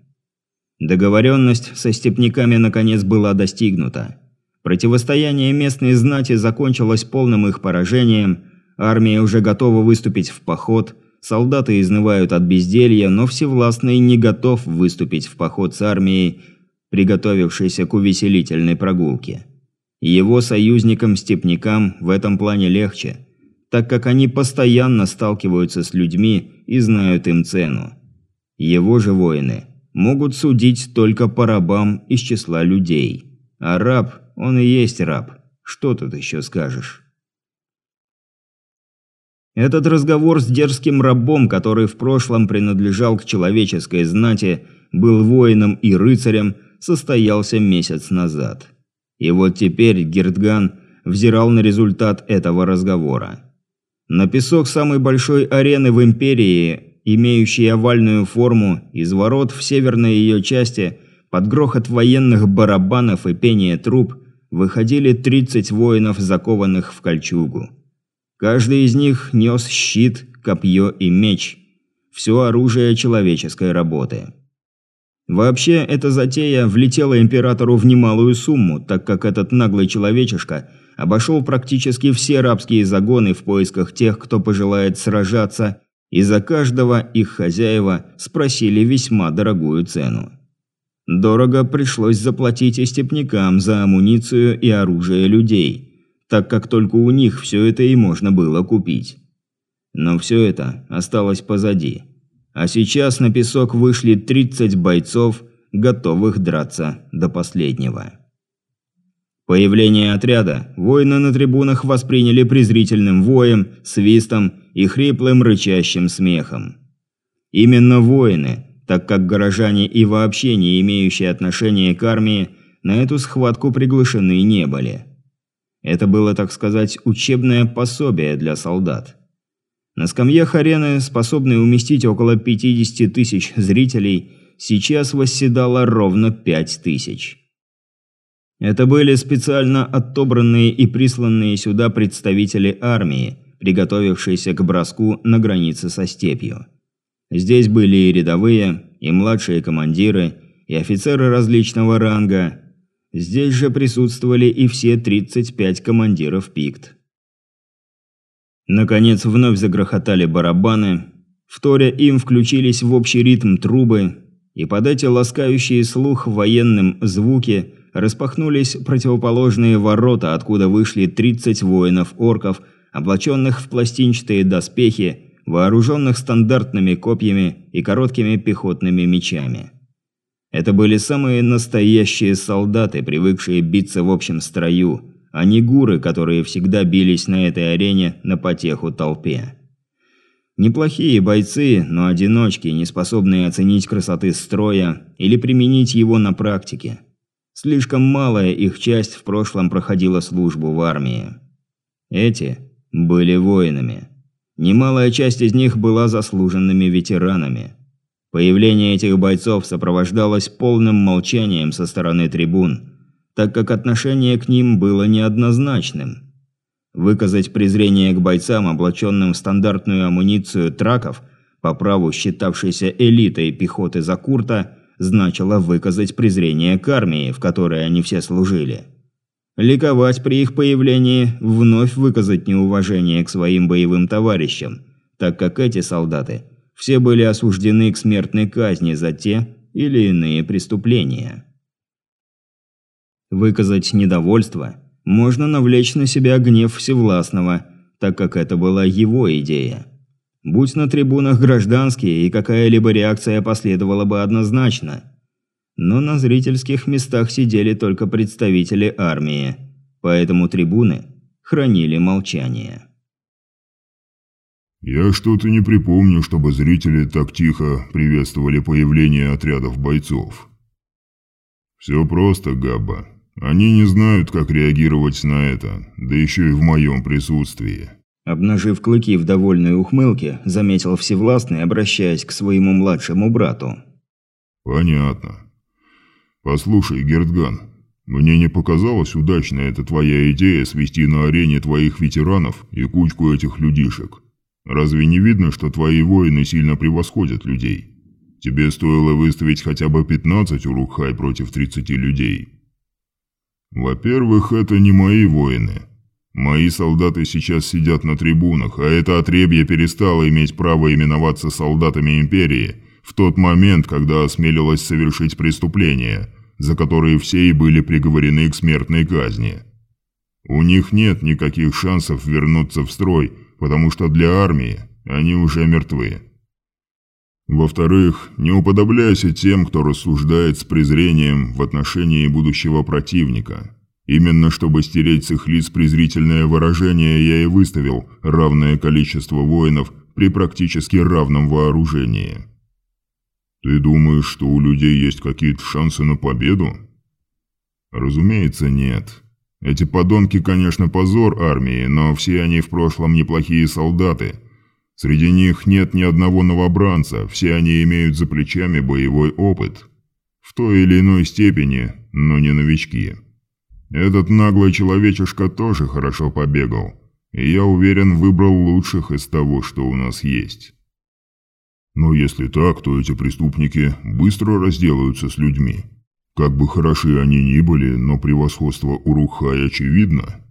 Договоренность со степняками наконец была достигнута. Противостояние местной знати закончилось полным их поражением, армия уже готова выступить в поход, солдаты изнывают от безделья, но Всевластный не готов выступить в поход с армией, приготовившейся к увеселительной прогулке. Его союзникам-степнякам в этом плане легче, так как они постоянно сталкиваются с людьми и знают им цену. Его же воины могут судить только по рабам из числа людей. А раб, он и есть раб. Что тут еще скажешь? Этот разговор с дерзким рабом, который в прошлом принадлежал к человеческой знати, был воином и рыцарем, состоялся месяц назад. И вот теперь Гертган взирал на результат этого разговора. На песок самой большой арены в Империи, имеющей овальную форму, из ворот в северной ее части, под грохот военных барабанов и пение труб, выходили 30 воинов, закованных в кольчугу. Каждый из них нес щит, копье и меч. Все оружие человеческой работы. Вообще, эта затея влетела императору в немалую сумму, так как этот наглый человечишка обошел практически все рабские загоны в поисках тех, кто пожелает сражаться, и за каждого их хозяева спросили весьма дорогую цену. Дорого пришлось заплатить и степнякам за амуницию и оружие людей, так как только у них все это и можно было купить. Но все это осталось позади. А сейчас на песок вышли 30 бойцов, готовых драться до последнего. Появление отряда воины на трибунах восприняли презрительным воем, свистом и хриплым рычащим смехом. Именно воины, так как горожане и вообще не имеющие отношения к армии, на эту схватку приглашены не были. Это было, так сказать, учебное пособие для солдат. На скамьях арены, способной уместить около 50 тысяч зрителей, сейчас восседало ровно 5 тысяч. Это были специально отобранные и присланные сюда представители армии, приготовившиеся к броску на границе со степью. Здесь были и рядовые, и младшие командиры, и офицеры различного ранга. Здесь же присутствовали и все 35 командиров ПИКТ. Наконец вновь загрохотали барабаны, вторя им включились в общий ритм трубы, и под эти ласкающие слух военным звуки распахнулись противоположные ворота, откуда вышли 30 воинов-орков, облаченных в пластинчатые доспехи, вооруженных стандартными копьями и короткими пехотными мечами. Это были самые настоящие солдаты, привыкшие биться в общем строю, а не гуры, которые всегда бились на этой арене на потеху толпе. Неплохие бойцы, но одиночки, не способные оценить красоты строя или применить его на практике. Слишком малая их часть в прошлом проходила службу в армии. Эти были воинами. Немалая часть из них была заслуженными ветеранами. Появление этих бойцов сопровождалось полным молчанием со стороны трибун – так как отношение к ним было неоднозначным. Выказать презрение к бойцам, облаченным в стандартную амуницию траков, по праву считавшейся элитой пехоты Закурта, значило выказать презрение к армии, в которой они все служили. Ликовать при их появлении, вновь выказать неуважение к своим боевым товарищам, так как эти солдаты все были осуждены к смертной казни за те или иные преступления. Выказать недовольство можно навлечь на себя гнев Всевластного, так как это была его идея. Будь на трибунах гражданские, и какая-либо реакция последовала бы однозначно. Но на зрительских местах сидели только представители армии, поэтому трибуны хранили молчание. «Я что-то не припомню, чтобы зрители так тихо приветствовали появление отрядов бойцов». «Все просто, Габба. Они не знают, как реагировать на это, да еще и в моем присутствии». Обнажив клыки в довольной ухмылке, заметил Всевластный, обращаясь к своему младшему брату. «Понятно. Послушай, Гертган, мне не показалась удачной эта твоя идея свести на арене твоих ветеранов и кучку этих людишек. Разве не видно, что твои воины сильно превосходят людей? Тебе стоило выставить хотя бы 15 урухай против 30 людей». Во-первых, это не мои воины. Мои солдаты сейчас сидят на трибунах, а это отребье перестало иметь право именоваться солдатами Империи в тот момент, когда осмелилось совершить преступление, за которые все и были приговорены к смертной казни. У них нет никаких шансов вернуться в строй, потому что для армии они уже мертвы. Во-вторых, не уподобляйся тем, кто рассуждает с презрением в отношении будущего противника. Именно чтобы стереть с их лиц презрительное выражение, я и выставил равное количество воинов при практически равном вооружении. Ты думаешь, что у людей есть какие-то шансы на победу? Разумеется, нет. Эти подонки, конечно, позор армии, но все они в прошлом неплохие солдаты. Среди них нет ни одного новобранца, все они имеют за плечами боевой опыт. В той или иной степени, но не новички. Этот наглый человечишка тоже хорошо побегал, и я уверен, выбрал лучших из того, что у нас есть. Но если так, то эти преступники быстро разделаются с людьми. Как бы хороши они ни были, но превосходство Урухай очевидно.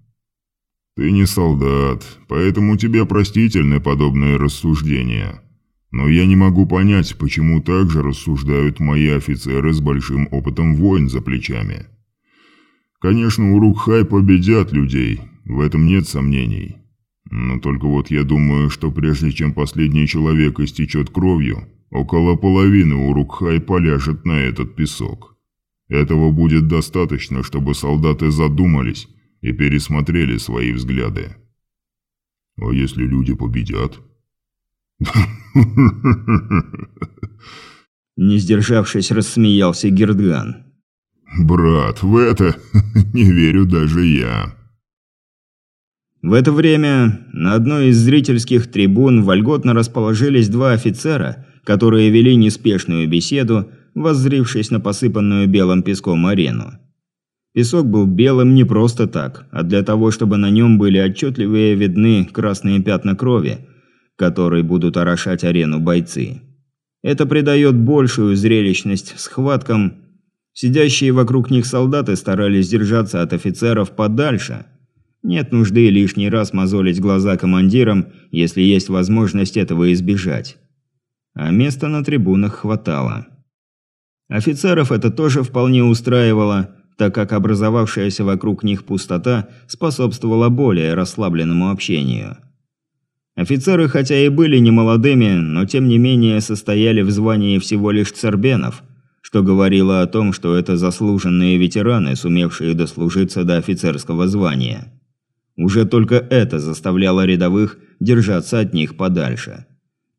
Ты не солдат, поэтому тебе простительны подобные рассуждения. Но я не могу понять, почему так же рассуждают мои офицеры с большим опытом войн за плечами. Конечно, Урухай победят людей, в этом нет сомнений. Но только вот я думаю, что прежде чем последний человек истечет кровью, около половины Урукхай поляжет на этот песок. Этого будет достаточно, чтобы солдаты задумались и пересмотрели свои взгляды. А если люди победят? Не сдержавшись, рассмеялся Гердган. «Брат, в это (laughs) не верю даже я». В это время на одной из зрительских трибун вольготно расположились два офицера, которые вели неспешную беседу воззрившись на посыпанную белым песком арену. Песок был белым не просто так, а для того, чтобы на нем были отчетливее видны красные пятна крови, которые будут орошать арену бойцы. Это придает большую зрелищность схваткам. Сидящие вокруг них солдаты старались держаться от офицеров подальше. Нет нужды лишний раз мозолить глаза командирам, если есть возможность этого избежать. А места на трибунах хватало. Офицеров это тоже вполне устраивало, так как образовавшаяся вокруг них пустота способствовала более расслабленному общению. Офицеры хотя и были немолодыми, но тем не менее состояли в звании всего лишь цербенов, что говорило о том, что это заслуженные ветераны, сумевшие дослужиться до офицерского звания. Уже только это заставляло рядовых держаться от них подальше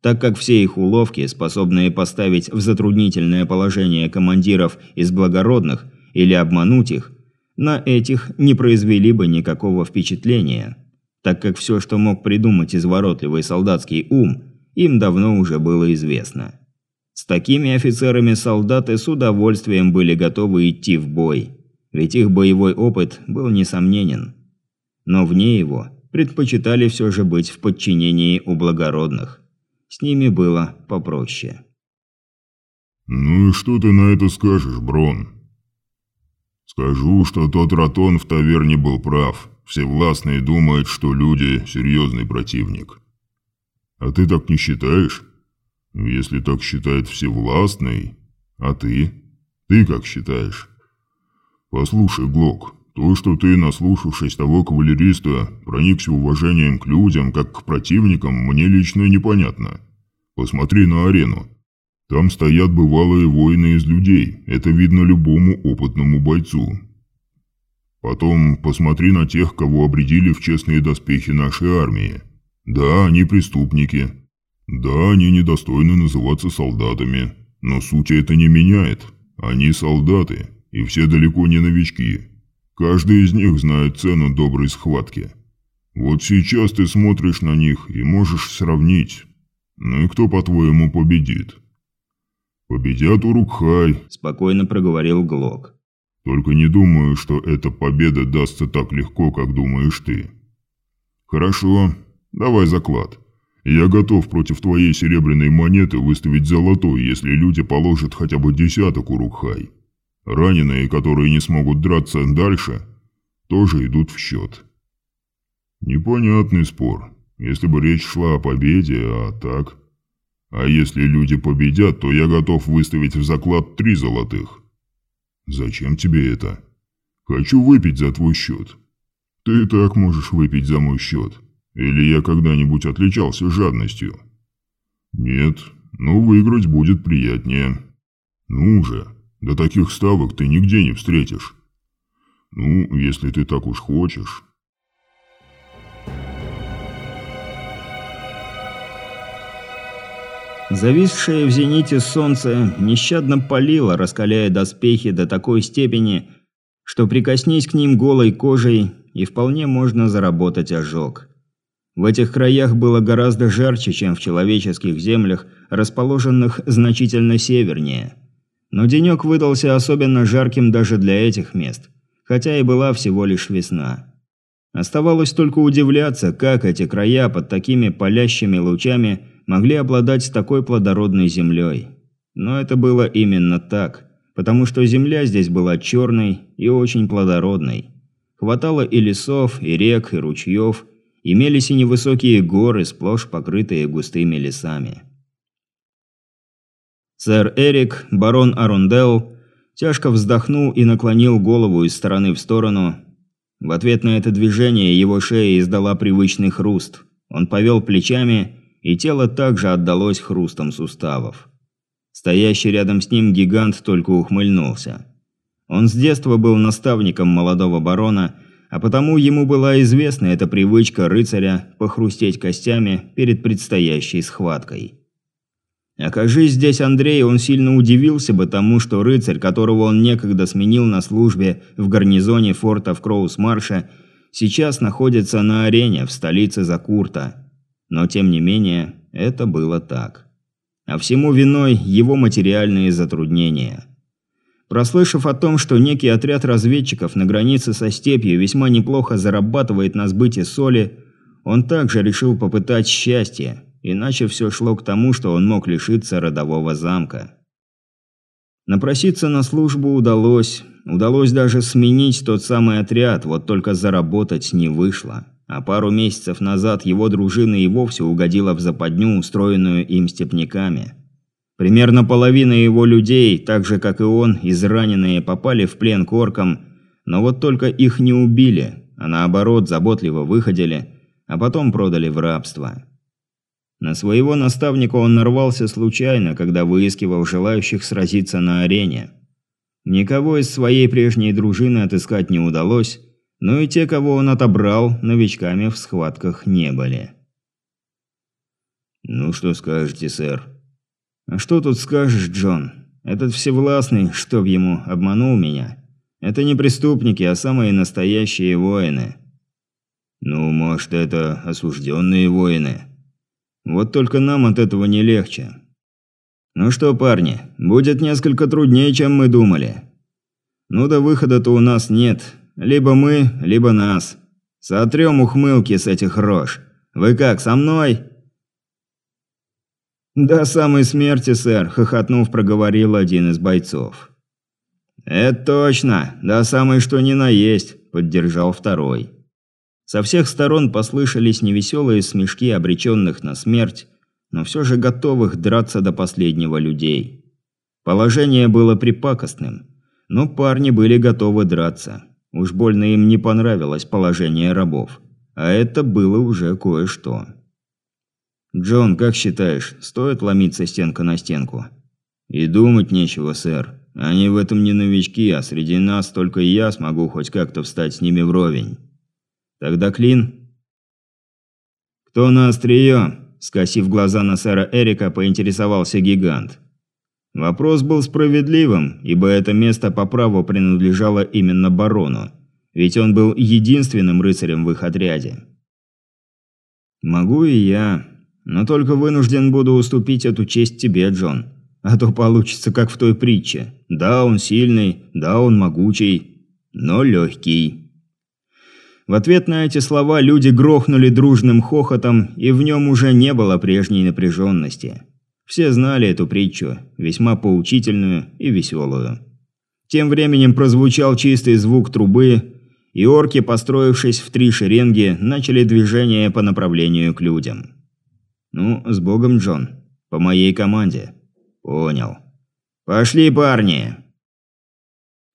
так как все их уловки, способные поставить в затруднительное положение командиров из благородных или обмануть их, на этих не произвели бы никакого впечатления, так как все, что мог придумать изворотливый солдатский ум, им давно уже было известно. С такими офицерами солдаты с удовольствием были готовы идти в бой, ведь их боевой опыт был несомненен. Но вне его предпочитали все же быть в подчинении у благородных. С ними было попроще. «Ну и что ты на это скажешь, Брон?» «Скажу, что тот Ратон в таверне был прав. Всевластный думает, что люди – серьезный противник. А ты так не считаешь? Если так считает Всевластный, а ты? Ты как считаешь? Послушай, Глок, то, что ты, наслушавшись того кавалериста, проникся уважением к людям, как к противникам, мне лично непонятно. Посмотри на арену. Там стоят бывалые воины из людей, это видно любому опытному бойцу. Потом посмотри на тех, кого обредили в честные доспехи нашей армии. Да, они преступники. Да, они недостойны называться солдатами. Но суть это не меняет. Они солдаты, и все далеко не новички. Каждый из них знает цену доброй схватки. Вот сейчас ты смотришь на них и можешь сравнить. Ну и кто, по-твоему, победит? Победят Урукхай, спокойно проговорил Глок. Только не думаю, что эта победа дастся так легко, как думаешь ты. Хорошо, давай заклад. Я готов против твоей серебряной монеты выставить золотой, если люди положат хотя бы десяток Урукхай. Раненые, которые не смогут драться дальше, тоже идут в счет. Непонятный спор. Если бы речь шла о победе, а так... А если люди победят, то я готов выставить в заклад три золотых. Зачем тебе это? Хочу выпить за твой счет. Ты и так можешь выпить за мой счет. Или я когда-нибудь отличался жадностью? Нет, но выиграть будет приятнее. Ну же, до таких ставок ты нигде не встретишь. Ну, если ты так уж хочешь. Зависшее в зените солнце нещадно палило, раскаляя доспехи до такой степени, что прикоснись к ним голой кожей, и вполне можно заработать ожог. В этих краях было гораздо жарче, чем в человеческих землях, расположенных значительно севернее. Но денек выдался особенно жарким даже для этих мест, хотя и была всего лишь весна. Оставалось только удивляться, как эти края под такими палящими лучами – могли обладать такой плодородной землей. Но это было именно так, потому что земля здесь была черной и очень плодородной. Хватало и лесов, и рек, и ручьев, имелись и невысокие горы, сплошь покрытые густыми лесами. Сэр Эрик, барон Арундел, тяжко вздохнул и наклонил голову из стороны в сторону. В ответ на это движение его шея издала привычный хруст. Он повел плечами и тело также отдалось хрустом суставов. Стоящий рядом с ним гигант только ухмыльнулся. Он с детства был наставником молодого барона, а потому ему была известна эта привычка рыцаря похрустеть костями перед предстоящей схваткой. Окажись здесь Андрей, он сильно удивился бы тому, что рыцарь, которого он некогда сменил на службе в гарнизоне форта в Кроус-Марше, сейчас находится на арене в столице Закурта. Но тем не менее, это было так. А всему виной его материальные затруднения. Прослышав о том, что некий отряд разведчиков на границе со степью весьма неплохо зарабатывает на сбыте соли, он также решил попытать счастье, иначе все шло к тому, что он мог лишиться родового замка. Напроситься на службу удалось, удалось даже сменить тот самый отряд, вот только заработать не вышло а пару месяцев назад его дружина и вовсе угодила в западню, устроенную им степняками. Примерно половина его людей, так же как и он, израненные, попали в плен к оркам, но вот только их не убили, а наоборот заботливо выходили, а потом продали в рабство. На своего наставника он нарвался случайно, когда выискивал желающих сразиться на арене. Никого из своей прежней дружины отыскать не удалось, но и те, кого он отобрал, новичками в схватках не были. «Ну что скажете, сэр?» «А что тут скажешь, Джон? Этот всевластный, чтоб ему, обманул меня. Это не преступники, а самые настоящие воины». «Ну, может, это осужденные воины?» «Вот только нам от этого не легче». «Ну что, парни, будет несколько труднее, чем мы думали. Ну да выхода-то у нас нет, либо мы, либо нас. Сотрем ухмылки с этих рож. Вы как, со мной?» «До самой смерти, сэр», – хохотнув, проговорил один из бойцов. «Это точно, до самой что ни на есть», – поддержал второй. Со всех сторон послышались невеселые смешки обреченных на смерть, но все же готовых драться до последнего людей. Положение было припакостным, но парни были готовы драться. Уж больно им не понравилось положение рабов. А это было уже кое-что. «Джон, как считаешь, стоит ломиться стенка на стенку?» «И думать нечего, сэр. Они в этом не новички, а среди нас только я смогу хоть как-то встать с ними вровень. Тогда клин?» «Кто на острие?» Скосив глаза на сэра Эрика, поинтересовался гигант. Вопрос был справедливым, ибо это место по праву принадлежало именно барону, ведь он был единственным рыцарем в их отряде. «Могу и я, но только вынужден буду уступить эту честь тебе, Джон, а то получится как в той притче. Да, он сильный, да, он могучий, но легкий». В ответ на эти слова люди грохнули дружным хохотом, и в нем уже не было прежней напряженности. Все знали эту притчу, весьма поучительную и веселую. Тем временем прозвучал чистый звук трубы, и орки, построившись в три шеренги, начали движение по направлению к людям. «Ну, с Богом, Джон. По моей команде». «Понял». «Пошли, парни!»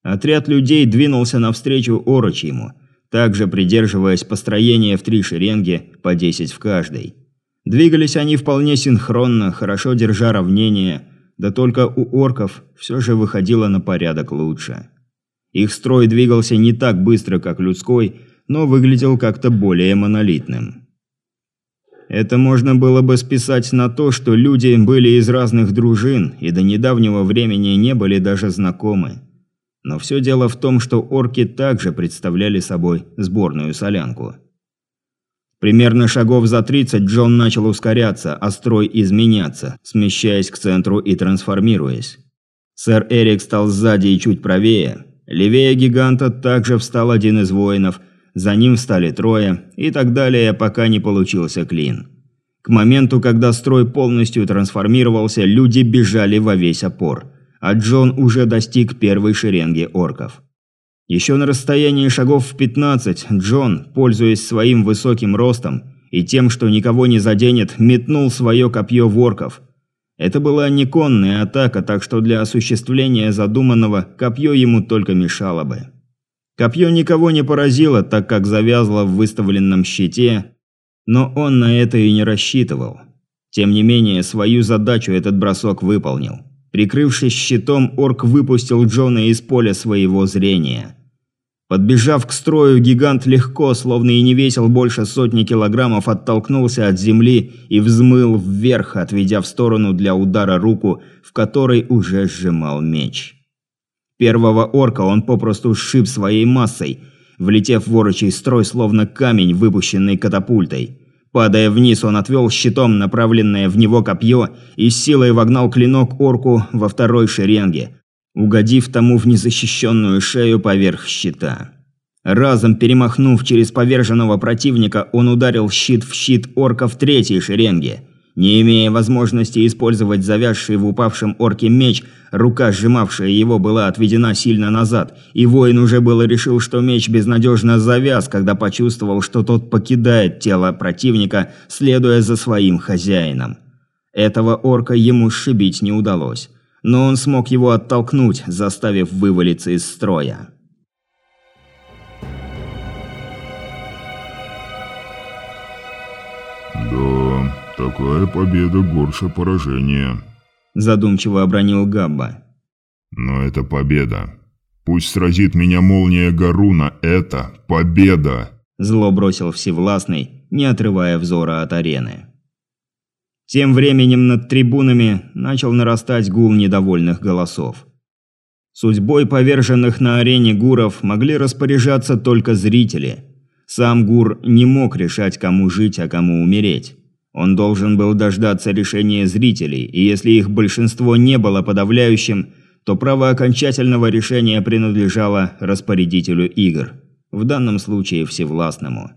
Отряд людей двинулся навстречу Орочьему, также придерживаясь построения в три шеренги, по десять в каждой. Двигались они вполне синхронно, хорошо держа равнение, да только у орков все же выходило на порядок лучше. Их строй двигался не так быстро, как людской, но выглядел как-то более монолитным. Это можно было бы списать на то, что люди были из разных дружин и до недавнего времени не были даже знакомы. Но все дело в том, что орки также представляли собой сборную солянку. Примерно шагов за 30 Джон начал ускоряться, а строй изменяться, смещаясь к центру и трансформируясь. Сэр Эрик стал сзади и чуть правее. Левее гиганта также встал один из воинов, за ним встали трое, и так далее, пока не получился клин. К моменту, когда строй полностью трансформировался, люди бежали во весь опор, а Джон уже достиг первой шеренги орков. Еще на расстоянии шагов в 15 Джон, пользуясь своим высоким ростом и тем, что никого не заденет, метнул свое копье в орков. Это была не конная атака, так что для осуществления задуманного копье ему только мешало бы. Копье никого не поразило, так как завязло в выставленном щите, но он на это и не рассчитывал. Тем не менее, свою задачу этот бросок выполнил. Прикрывшись щитом, орк выпустил Джона из поля своего зрения. Подбежав к строю, гигант легко, словно и не весил больше сотни килограммов, оттолкнулся от земли и взмыл вверх, отведя в сторону для удара руку, в которой уже сжимал меч. Первого орка он попросту сшиб своей массой, влетев в ворочий строй, словно камень, выпущенный катапультой. Падая вниз, он отвел щитом направленное в него копье и силой вогнал клинок орку во второй шеренге, угодив тому в незащищенную шею поверх щита. Разом перемахнув через поверженного противника, он ударил щит в щит орка в третьей шеренге – не имея возможности использовать завязший в упавшем орке меч, рука, сжимавшая его, была отведена сильно назад, и воин уже было решил, что меч безнадежно завяз, когда почувствовал, что тот покидает тело противника, следуя за своим хозяином. Этого орка ему сшибить не удалось, но он смог его оттолкнуть, заставив вывалиться из строя. «Да, «Такая победа горше поражения», – задумчиво обронил Габба. «Но это победа. Пусть сразит меня молния Гаруна, это победа!» Зло бросил Всевластный, не отрывая взора от арены. Тем временем над трибунами начал нарастать гул недовольных голосов. Судьбой поверженных на арене гуров могли распоряжаться только зрители. Сам гур не мог решать, кому жить, а кому умереть. Он должен был дождаться решения зрителей, и если их большинство не было подавляющим, то право окончательного решения принадлежало распорядителю игр, в данном случае всевластному.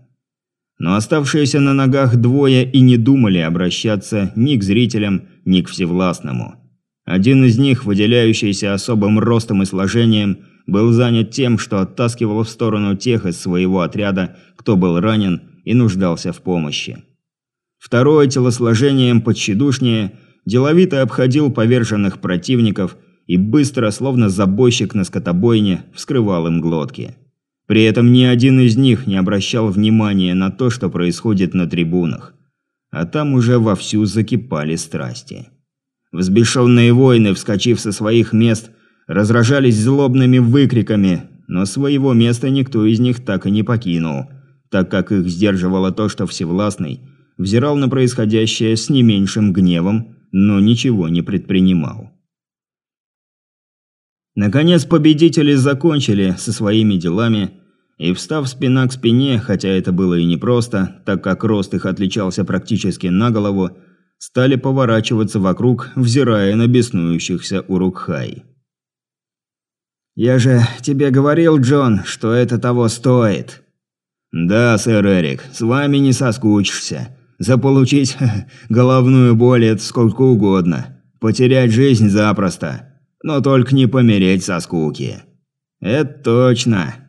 Но оставшиеся на ногах двое и не думали обращаться ни к зрителям, ни к всевластному. Один из них, выделяющийся особым ростом и сложением, был занят тем, что оттаскивал в сторону тех из своего отряда, кто был ранен и нуждался в помощи. Второй телосложением подщедушнее, деловито обходил поверженных противников и быстро, словно забойщик на скотобойне, вскрывал им глотки. При этом ни один из них не обращал внимания на то, что происходит на трибунах. А там уже вовсю закипали страсти. Взбешенные воины, вскочив со своих мест, разражались злобными выкриками, но своего места никто из них так и не покинул, так как их сдерживало то, что Всевластный – взирал на происходящее с не меньшим гневом, но ничего не предпринимал. Наконец победители закончили со своими делами и, встав спина к спине, хотя это было и непросто, так как рост их отличался практически на голову, стали поворачиваться вокруг, взирая на беснующихся Урукхай. «Я же тебе говорил, Джон, что это того стоит». «Да, сэр Эрик, с вами не соскучишься. Заполучить (laughs) головную боль – это сколько угодно. Потерять жизнь запросто. Но только не помереть со скуки. Это точно.